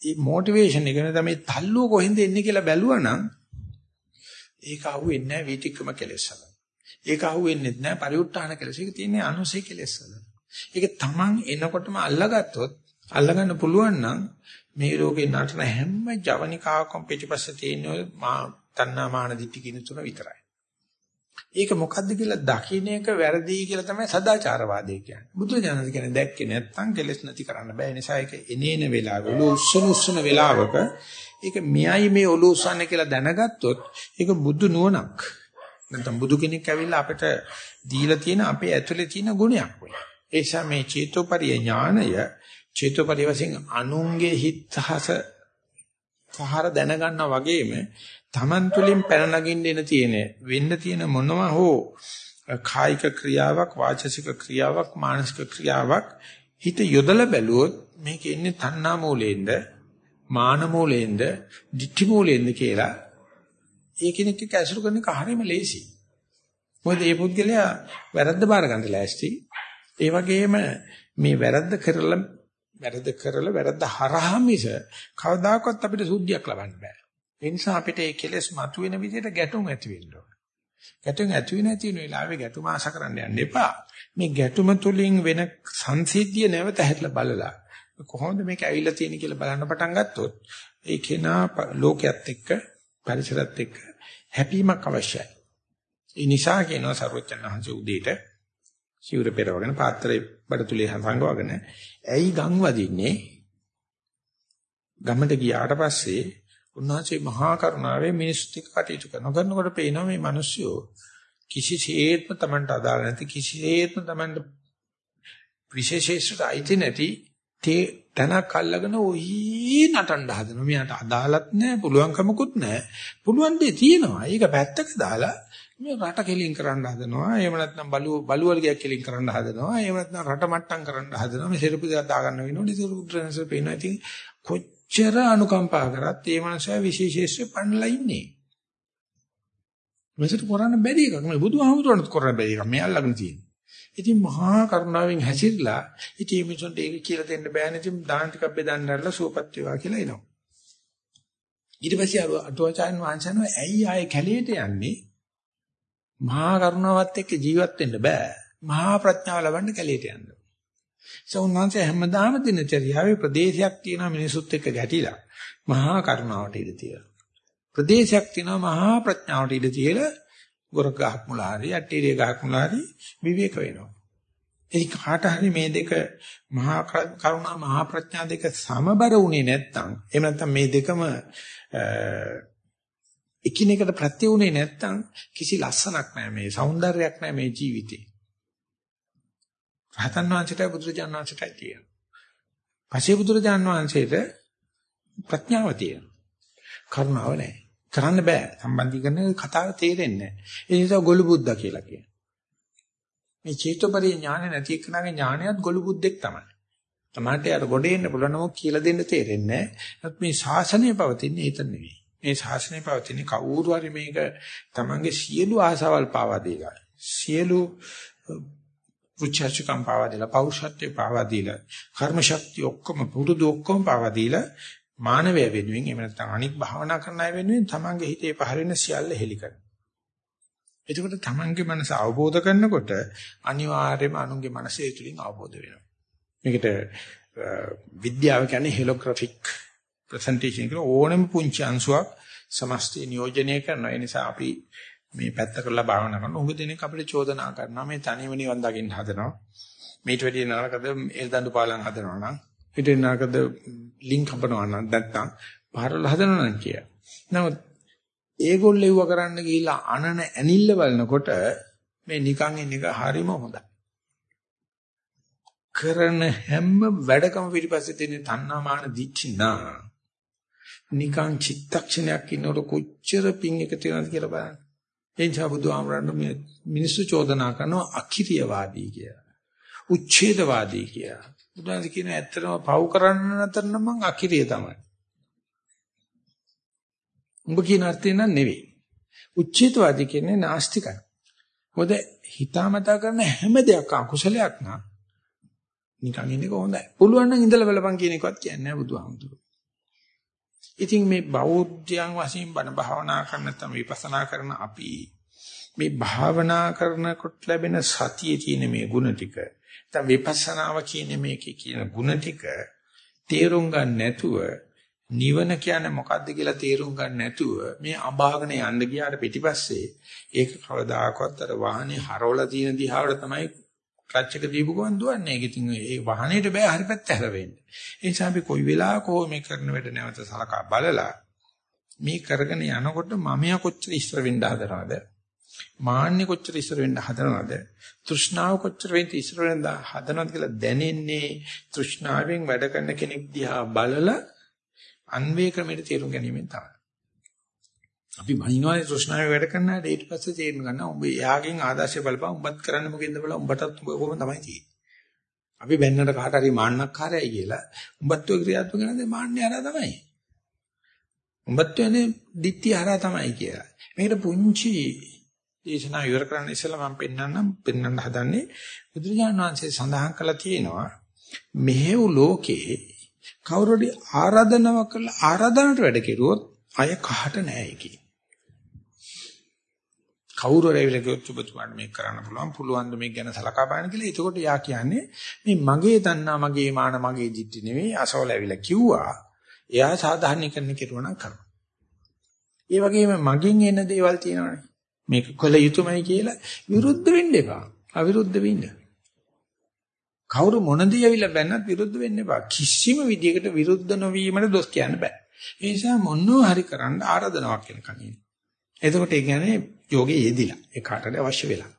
Speaker 1: මේ මොටිවේෂන් එක නේ තමයි තල්ලුව කොහෙන්ද එන්නේ කියලා බැලුවා නම් ඒක අහුවෙන්නේ නැහැ වීතික්‍රම කෙලෙස් වල. ඒක අහුවෙන්නේ නැහැ පරිඋත් ทาน කෙලෙස්. ඒක තියෙන්නේ අනුසය කෙලෙස් වල. ඒක Taman එනකොටම අල්ලගත්තොත් අල්ලගන්න පුළුවන් නම් මේ ලෝකේ නටන හැම ජවනිකාවකම පිටිපස්සේ තියෙන මා තණ්හා මාන දිටි කින තුන විතරයි. ඒක මොකද්ද කියලා දකින්න එක වැරදි කියලා තමයි සදාචාරවාදය කියන්නේ. බුදුරජාණන් කියන්නේ දැක්කේ නැත්නම් කෙලස් නැති කරන්න බෑ. නිසා ඒක එනේන වෙලාව ඔලු උස්සන උස්සන වෙලාවක ඒක මෙයයි මේ ඔලු උස්සන්නේ කියලා දැනගත්තොත් ඒක බුදු නුවණක්. නැත්නම් බුදු කෙනෙක් ඇවිල්ලා අපිට දීලා තියෙන අපේ ඇතුලේ තියෙන ගුණයක් වෙයි. ඒ නිසා මේ චේතෝපරිය ඥානය චේතෝපරිය වශයෙන් අනුන්ගේ හිතහස සහර දැනගන්නා වගේම Taman තුලින් පැන නගින්න එන තියෙන වෙන්න තියෙන මොනවා හෝ කායික ක්‍රියාවක් වාචසික ක්‍රියාවක් මානසික ක්‍රියාවක් හිත යොදලා බැලුවොත් මේක ඉන්නේ තණ්හා මූලයෙන්ද මාන මූලයෙන්ද ditthi මූලයෙන්ද කියලා ඒ කෙනෙක් එක්ක ඇසුරු කරන එක හරියම ලේසි. මොකද මේ පුද්ගලයා වැරද්ද බාර ගන්න ලෑස්ති. ඒ වගේම මේ වැරද්ද කරලා වැරද්ද කරලා වැරද්ද හරහා මිස කවදාකවත් අපිට සුද්ධියක් ලබන්න බෑ. ඒ නිසා අපිට මේ කෙලෙස් මතුවෙන විදිහට ගැටුම් ඇති වෙන්න ඕන. ගැටුම් ඇති වෙන තියෙන වෙලාවේ ගැටුම ආශ කරන්න යන්න එපා. මේ ගැටුම තුලින් වෙන සංසිද්ධිය නැවත හැట్లా බලලා කොහොමද මේක ඇවිල්ලා තියෙන්නේ කියලා බලන්න පටන් ගත්තොත් ඒ කෙනා ලෝකයක් එක්ක පරිසරත් එක්ක හැපීමක් අවශ්‍යයි. ඒ නිසා කියනවා සර්වචන් උදේට සිවුර පෙරවගෙන පාත්‍රයේ බඩතුලේ හංගවගෙන ඇයි ගම් වදින්නේ? ගමට ගියාට පස්සේ උන්වහන්සේ මහා කරුණාවෙන් මිනිස්සුත් එක්ක කටයුතු කරනවා. කරනකොට පේනවා මේ මිනිස්සු කිසිසේත්ම Tamanට අදාළ නැති කිසිසේත්ම Tamanට විශේෂයෙන්ට අයිති නැති තේ තනක් අල්ලගෙන ඔහි නටන්න හදනවා. මෙයාට අදාළත් නැහැ, පුළුවන්කමකුත් නැහැ. පුළුවන් දෙය තියෙනවා. ඒක පැත්තක දාලා මේ රට කෙලින් කරන්න හදනවා. එහෙම නැත්නම් බලුව බලුවලියක් කෙලින් කරන්න හදනවා. එහෙම නැත්නම් රට මට්ටම් කරන්න හදනවා. මේ සිරපු දෙයක් දාගන්න වෙනවා. ඉතින් රුද්‍රනස පේනවා. ඉතින් කොච්චර අනුකම්පා කරත් ඒ මනුස්සයා විශේෂයෙන් පන්නලා ඉන්නේ. මෙසට කරන්න බැරි එකක්. මේ බුදුහාමුදුරන්ත් කරන්න බැරි එකක්. මේ අල්ලගෙන තියෙන්නේ. ඉතින් මහා කරුණාවෙන් හැසිරලා ඉතින් මිනිසුන්ට ඒක කියලා දෙන්න බෑනේ. ඉතින් දාන ටිකක් බෙදන්නarලා සුවපත් වේවා කියලා එනවා. ඊට පස්සේ අටුවාචාන් වහන්සේනෝ ඇයි ආයේ කැලේට යන්නේ? මහා කරුණාවත් එක්ක ජීවත් වෙන්න බෑ. මහා ප්‍රඥාව ලබන්න කැලේට යන්න. සෝන්වංශය හැමදාම දිනචරියාවේ ප්‍රදේශයක් තියෙනවා මිනිසුත් එක්ක ගැටිලා. මහා කරුණාවට ඉඩ තියලා. ප්‍රදේශයක් තියෙනවා මහා ප්‍රඥාවට ඉඩ තියලා ගොරක ගහක් මුලා හරි අටීරිය ගහක් මුලා හරි විවේක වෙනවා. ඒ කාට හරි මේ දෙක මහා කරුණා මහා ප්‍රඥා දෙක සමබර වුණේ නැත්නම් එහෙම නැත්නම් මේ දෙකම එකිනෙකට ප්‍රත්‍ය වුණේ නැත්නම් කිසි ලස්සනක් නැහැ මේ సౌందර්යයක් නැහැ මේ ජීවිතේ. රහතන් වහන්සේටයි බුදුරජාණන් වහන්සේටයි තියෙනවා. පස්සේ බුදුරජාණන් වහන්සේට ප්‍රඥාව තියෙනවා. කරුණාව නැහැ. කරන්න බෑ. සම්බන්ධීකරණ කතාව තේරෙන්නේ නැහැ. ඒ නිසා ගොළු බුද්දා කියලා කියනවා. මේ චේතෝපරි ඥාන නැති එක්කනගේ ඥානයත් ගොළු බුද්දෙක් තමයි. තමාට යාර ගොඩේ ඉන්න පුළුවන් නමුත් කියලා දෙන්න තේරෙන්නේ නැහැ. මේ ශාසනය පවතින්නේ ඒතන නෙවෙයි. මේ ශාසනය පවතින්නේ කවුරු හරි මේක තමන්ගේ සියලු ආසාවල් පාවා දීලා සියලු උච්චාචකම් පාවා දීලා පෞරුෂත්වය පාවා දීලා කර්ම ශක්තිය ඔක්කොම පුරුදු ඔක්කොම පාවා දීලා මානවය වෙනුවෙන් එහෙම නැත්නම් අනික් භාවනා කරන අය වෙනුවෙන් තමන්ගේ හිතේ පහළ වෙන සියල්ල හෙලි කරනවා. එතකොට තමන්ගේ මනස අවබෝධ කරනකොට අනිවාර්යයෙන්ම අනුන්ගේ මනසේ තුලින් අවබෝධ වෙනවා. මේකට විද්‍යාව කියන්නේ හෙලෝග්‍රැෆික් ප්‍රසන්ටේෂන් එක ඕනෙම පුංචි අංශුවක් සමස්තය නියෝජනය කරනවා. ඒ නිසා අපි මේ පැත්ත කරලා භාවනා කරන උඟ දෙනෙක් අපිට චෝදනා කරනවා මේ තනියම නිවන් දකින්න හදනවා. මේට වැඩිය නරකද එල්දඬු පාලම් හදනවා නම් ඊට නරකද ලින්ක් හපනවා නම් නැත්තම් පාරවල් හදනවා නම් කිය. නමුත් ඒගොල්ලෝ ඒව කරන්න ගිහිල්ලා අනන ඇනිල්ල බලනකොට මේ නිකන් ඉන්න එක හරිම හොඳයි. කරන හැම වැඩකම පිටිපස්සේ තියෙන තණ්හාමාන දිච්චිනා නිකන් චිත්තක්ෂණයක් ඉන්නකොට කොච්චර පිං එකතු වෙනවද කියලා බලන්න. ඒ නිසා බුදුහාමරන්න මේ මිනිස්සු චෝදනා කරනවා අකිරියවාදී කියලා. උච්ඡේදවාදී කියලා. බුදුහාම කියන ඇත්තටම පව් කරන්න නැතර නම් මං අකිරිය තමයි. උඹ කියන අර්ථය නන් නෙවෙයි. උච්ඡේදවාදී කියන්නේ නාස්තිකයි. මොකද හිතාමතා කරන හැම දෙයක් අකුසලයක් නා නිකන් ඉන්නේ කොහොඳයි. පුළුවන් නම් ඉඳලා බලපන් කියන එකවත් කියන්නේ නැහැ බුදුහාමුදුරුවෝ. ඉතින් මේ බෞද්ධයන් වශයෙන් බණ භාවනා කරන නැත්නම් විපස්සනා කරන අපි මේ භාවනා කරනකොට ලැබෙන සතියේ තියෙන මේ ಗುಣ ටික නැත්නම් විපස්සනාව කියන මේකේ කියන ಗುಣ ටික තේරුම් ගන්න නැතුව නිවන කියන්නේ මොකද්ද කියලා තේරුම් ගන්න නැතුව මේ අභාගන යන්න ගියාට පිටිපස්සේ ඒක කවදාකවත් අර වාහනේ හරවලා තියෙන දිහාවට තමයි ක්ලච් එක දීපු ගමන් දුවන්නේ. ඒක ඉතින් ඒ වාහනේට බෑ හරි පැත්ත හැරෙන්න. ඒ නිසා අපි කොයි වෙලාවක හෝ මේ කරන වැඩ නැවත සලකා බලලා මේ කරගෙන යනකොට මමයා කොච්චර ඉස්සර වෙන්න හදනවද? මාන්නේ කොච්චර ඉස්සර වෙන්න හදනවද? තෘෂ්ණාව කොච්චර වෙන්න ඉස්සර වෙන්න හදනවද කියලා දැනෙන්නේ තෘෂ්ණාවෙන් වැඩ කරන කෙනෙක් දිහා බලලා අන්වේ ක්‍රමයට තේරුම් ගැනීමෙන් තමයි. අපි මනිනවානේ තෘෂ්ණාවේ වැඩ කරනාට ඊට පස්සේ තේරුම් ගන්න උඹ එයාගෙන් ආදර්ශය බලපන් උඹත් කරන්න මොකෙන්ද බලලා උඹටත් කොහොම තමයි තියෙන්නේ. අපි බැන්නට කාට හරි මාන්නක්කාරයයි කියලා උඹත් ඔය ක්‍රියාත්මක කරනද මාන්නේ හරහා තමයි. උඹත් යන්නේ ditthi හරහා තමයි කියලා. මේකට පුංචි දේශනා ඉවර කරන්න ඉස්සෙල්ලා මම පෙන්වන්නම් පෙන්වන්න හදන්නේ බුදුරජාණන් වහන්සේ සඳහන් කළා තියෙනවා මෙහෙව් ලෝකේ කවුරුරි ආරාධනාවක් කළා ආරාධනට වැඩ කෙරුවොත් අය කහට නෑ ඒකේ. කවුරු හරි ඇවිල්ලා කිව්වොත් ඔබතුමාට මේක කරන්න පුළුවන් පුළුවන් ද මේක ගැන සලකා බලන්න කියලා. එතකොට යා කියන්නේ මේ මගේ තණ්හා මගේ මාන මගේ දිට්ඨි නෙවෙයි අසවල ඇවිල්ලා කිව්වා. එයා සාධාරණීකරණ කෙරුවා නම් කරනවා. ඒ වගේම මගෙන් එන දේවල් තියෙනවානේ. මේක කළ යුතුමයි කියලා විරුද්ධ වෙන්න එපා. අවිරුද්ධ වෙන්න. කවුරු මොන දේ ඇවිල්ලා බැන්නත් විරුද්ධ වෙන්න එපා. කිසිම විදියකට විරුද්ධ නොවීමට දොස් කියන්න බෑ. ඒ නිසා මොනවා හරි කරන්න ආරාධනාවක් වෙනකන් ඉන්නේ. එතකොට ඒ කියන්නේ යෝගේ යෙදිලා ඒ කාටද අවශ්‍ය වෙලා.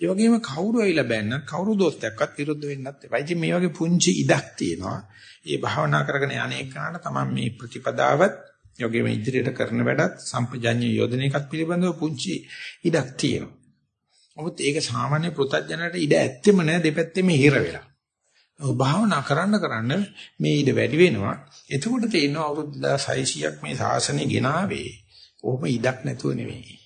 Speaker 1: ඒ වගේම කවුරු ඇවිල්ලා බැන්නත් කවුරු දොස්තරක්වත් විරුද්ධ වෙන්නත් එපා. ඉතින් මේ වගේ පුංචි ඉඩක් තියෙනවා. මේ භාවනා කරගෙන යන්නේ කරාට තමයි මේ ප්‍රතිපදාවත් යෝගයේ ඉදිරියට කරන වැඩත් සම්පජඤ්ඤ යොදන එකත් පිළිබඳව පුංචි ඉඩක් තියෙනවා. නමුත් ඒක සාමාන්‍ය පෘථජනට ඉඩ ඇත්තෙම නෑ දෙපැත්තෙම හිර වෙලා. භාවනා කරන්න කරන්න මේ ඉඩ වැඩි වෙනවා. එතකොට තේරෙනවා අවුරුදු 2600ක් මේ ශාසනය ගෙනාවේ. ඕම ඉඩක් නැතුව නෙවෙයි.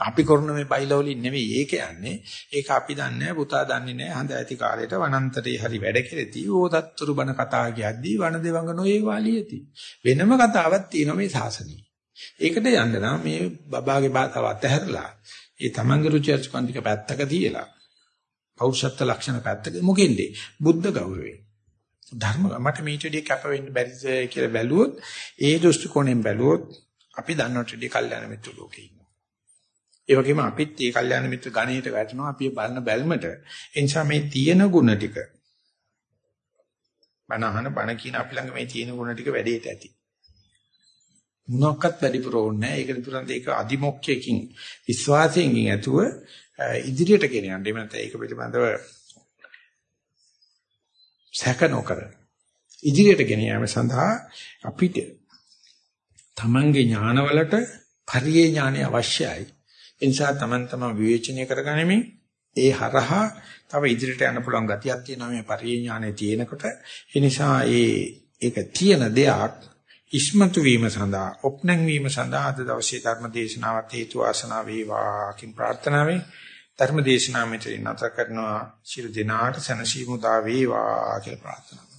Speaker 1: අපි කරන මේ බයිලවලින් නෙවෙයි ඒක යන්නේ. ඒක අපි දන්නේ පුතා දන්නේ නැහැ. හඳ ඇති කාලේට වනන්තරේ හරි වැඩ කෙරෙති. ඕතත්තුරු බණ කතා කියද්දී වන දෙවඟ නොයේ වාලියති. වෙනම කතාවක් තියෙනවා මේ ශාසනයේ. ඒකට යන්න නම් මේ බබාගේ බාතාව අතහැරලා ඒ තමන්ගේ රුචි අරුචිකන් ටික පැත්තක තියලා පෞරුෂත්ව ලක්ෂණ පැත්තක මොකෙන්ද? බුද්ධ ගෞරවයෙන්. ධර්ම මට මේට වැඩි කැප වෙන්න බැරිද කියලා බැලුවොත් ඒ දෘෂ්ටි කෝණයෙන් බැලුවොත් අපි දන්නට වැඩි කල්යාණ මිත්‍ර ලෝකේ ඉන්නවා. ඒ වගේම අපිත් මේ කල්යාණ මිත්‍ර ගණයට වැටෙනවා අපි බලන බැල්මට. ඒ නිසා මේ තියෙන ಗುಣ ටික බණ අහන බණ කියන අපි ළඟ මේ තියෙන ಗುಣ ටික වැඩේට ඇති. මොනක්වත් වැඩිපුර ඕනේ නැහැ. ඒකට පුරන් ඒක අදිමොක්කයකින් විශ්වාසයෙන් ඇතුව ඉදිරියට ගෙන යන්න. එහෙම නැත්නම් ඒක පිළිබඳව සැක නොකර ඉදිරියට ගෙන යාම සඳහා අපිට තමන්ගේ ඥානවලට පරියේ ඥානය අවශ්‍යයි. ඒ නිසා තමන් තමන් විවේචනය කරගනිමින් ඒ හරහා තව ඉදිරියට යන්න පුළුවන් ගතියක් තියෙනවා මේ පරියේ ඥානය තියෙනකොට. ඒ නිසා ඒ ඒක තියෙන දෙයක් ඉස්මතු වීම සඳහා ඔප්නං වීම සඳහා අද දවසේ ධර්ම දේශනාවත් හේතු ආසනාව වේවා කිම් ප්‍රාර්ථනාවේ ධර්ම දේශනාව මෙතන නැත කරනවා. ශිරු දිනාට සනසීමු දා වේවා කියලා ප්‍රාර්ථනා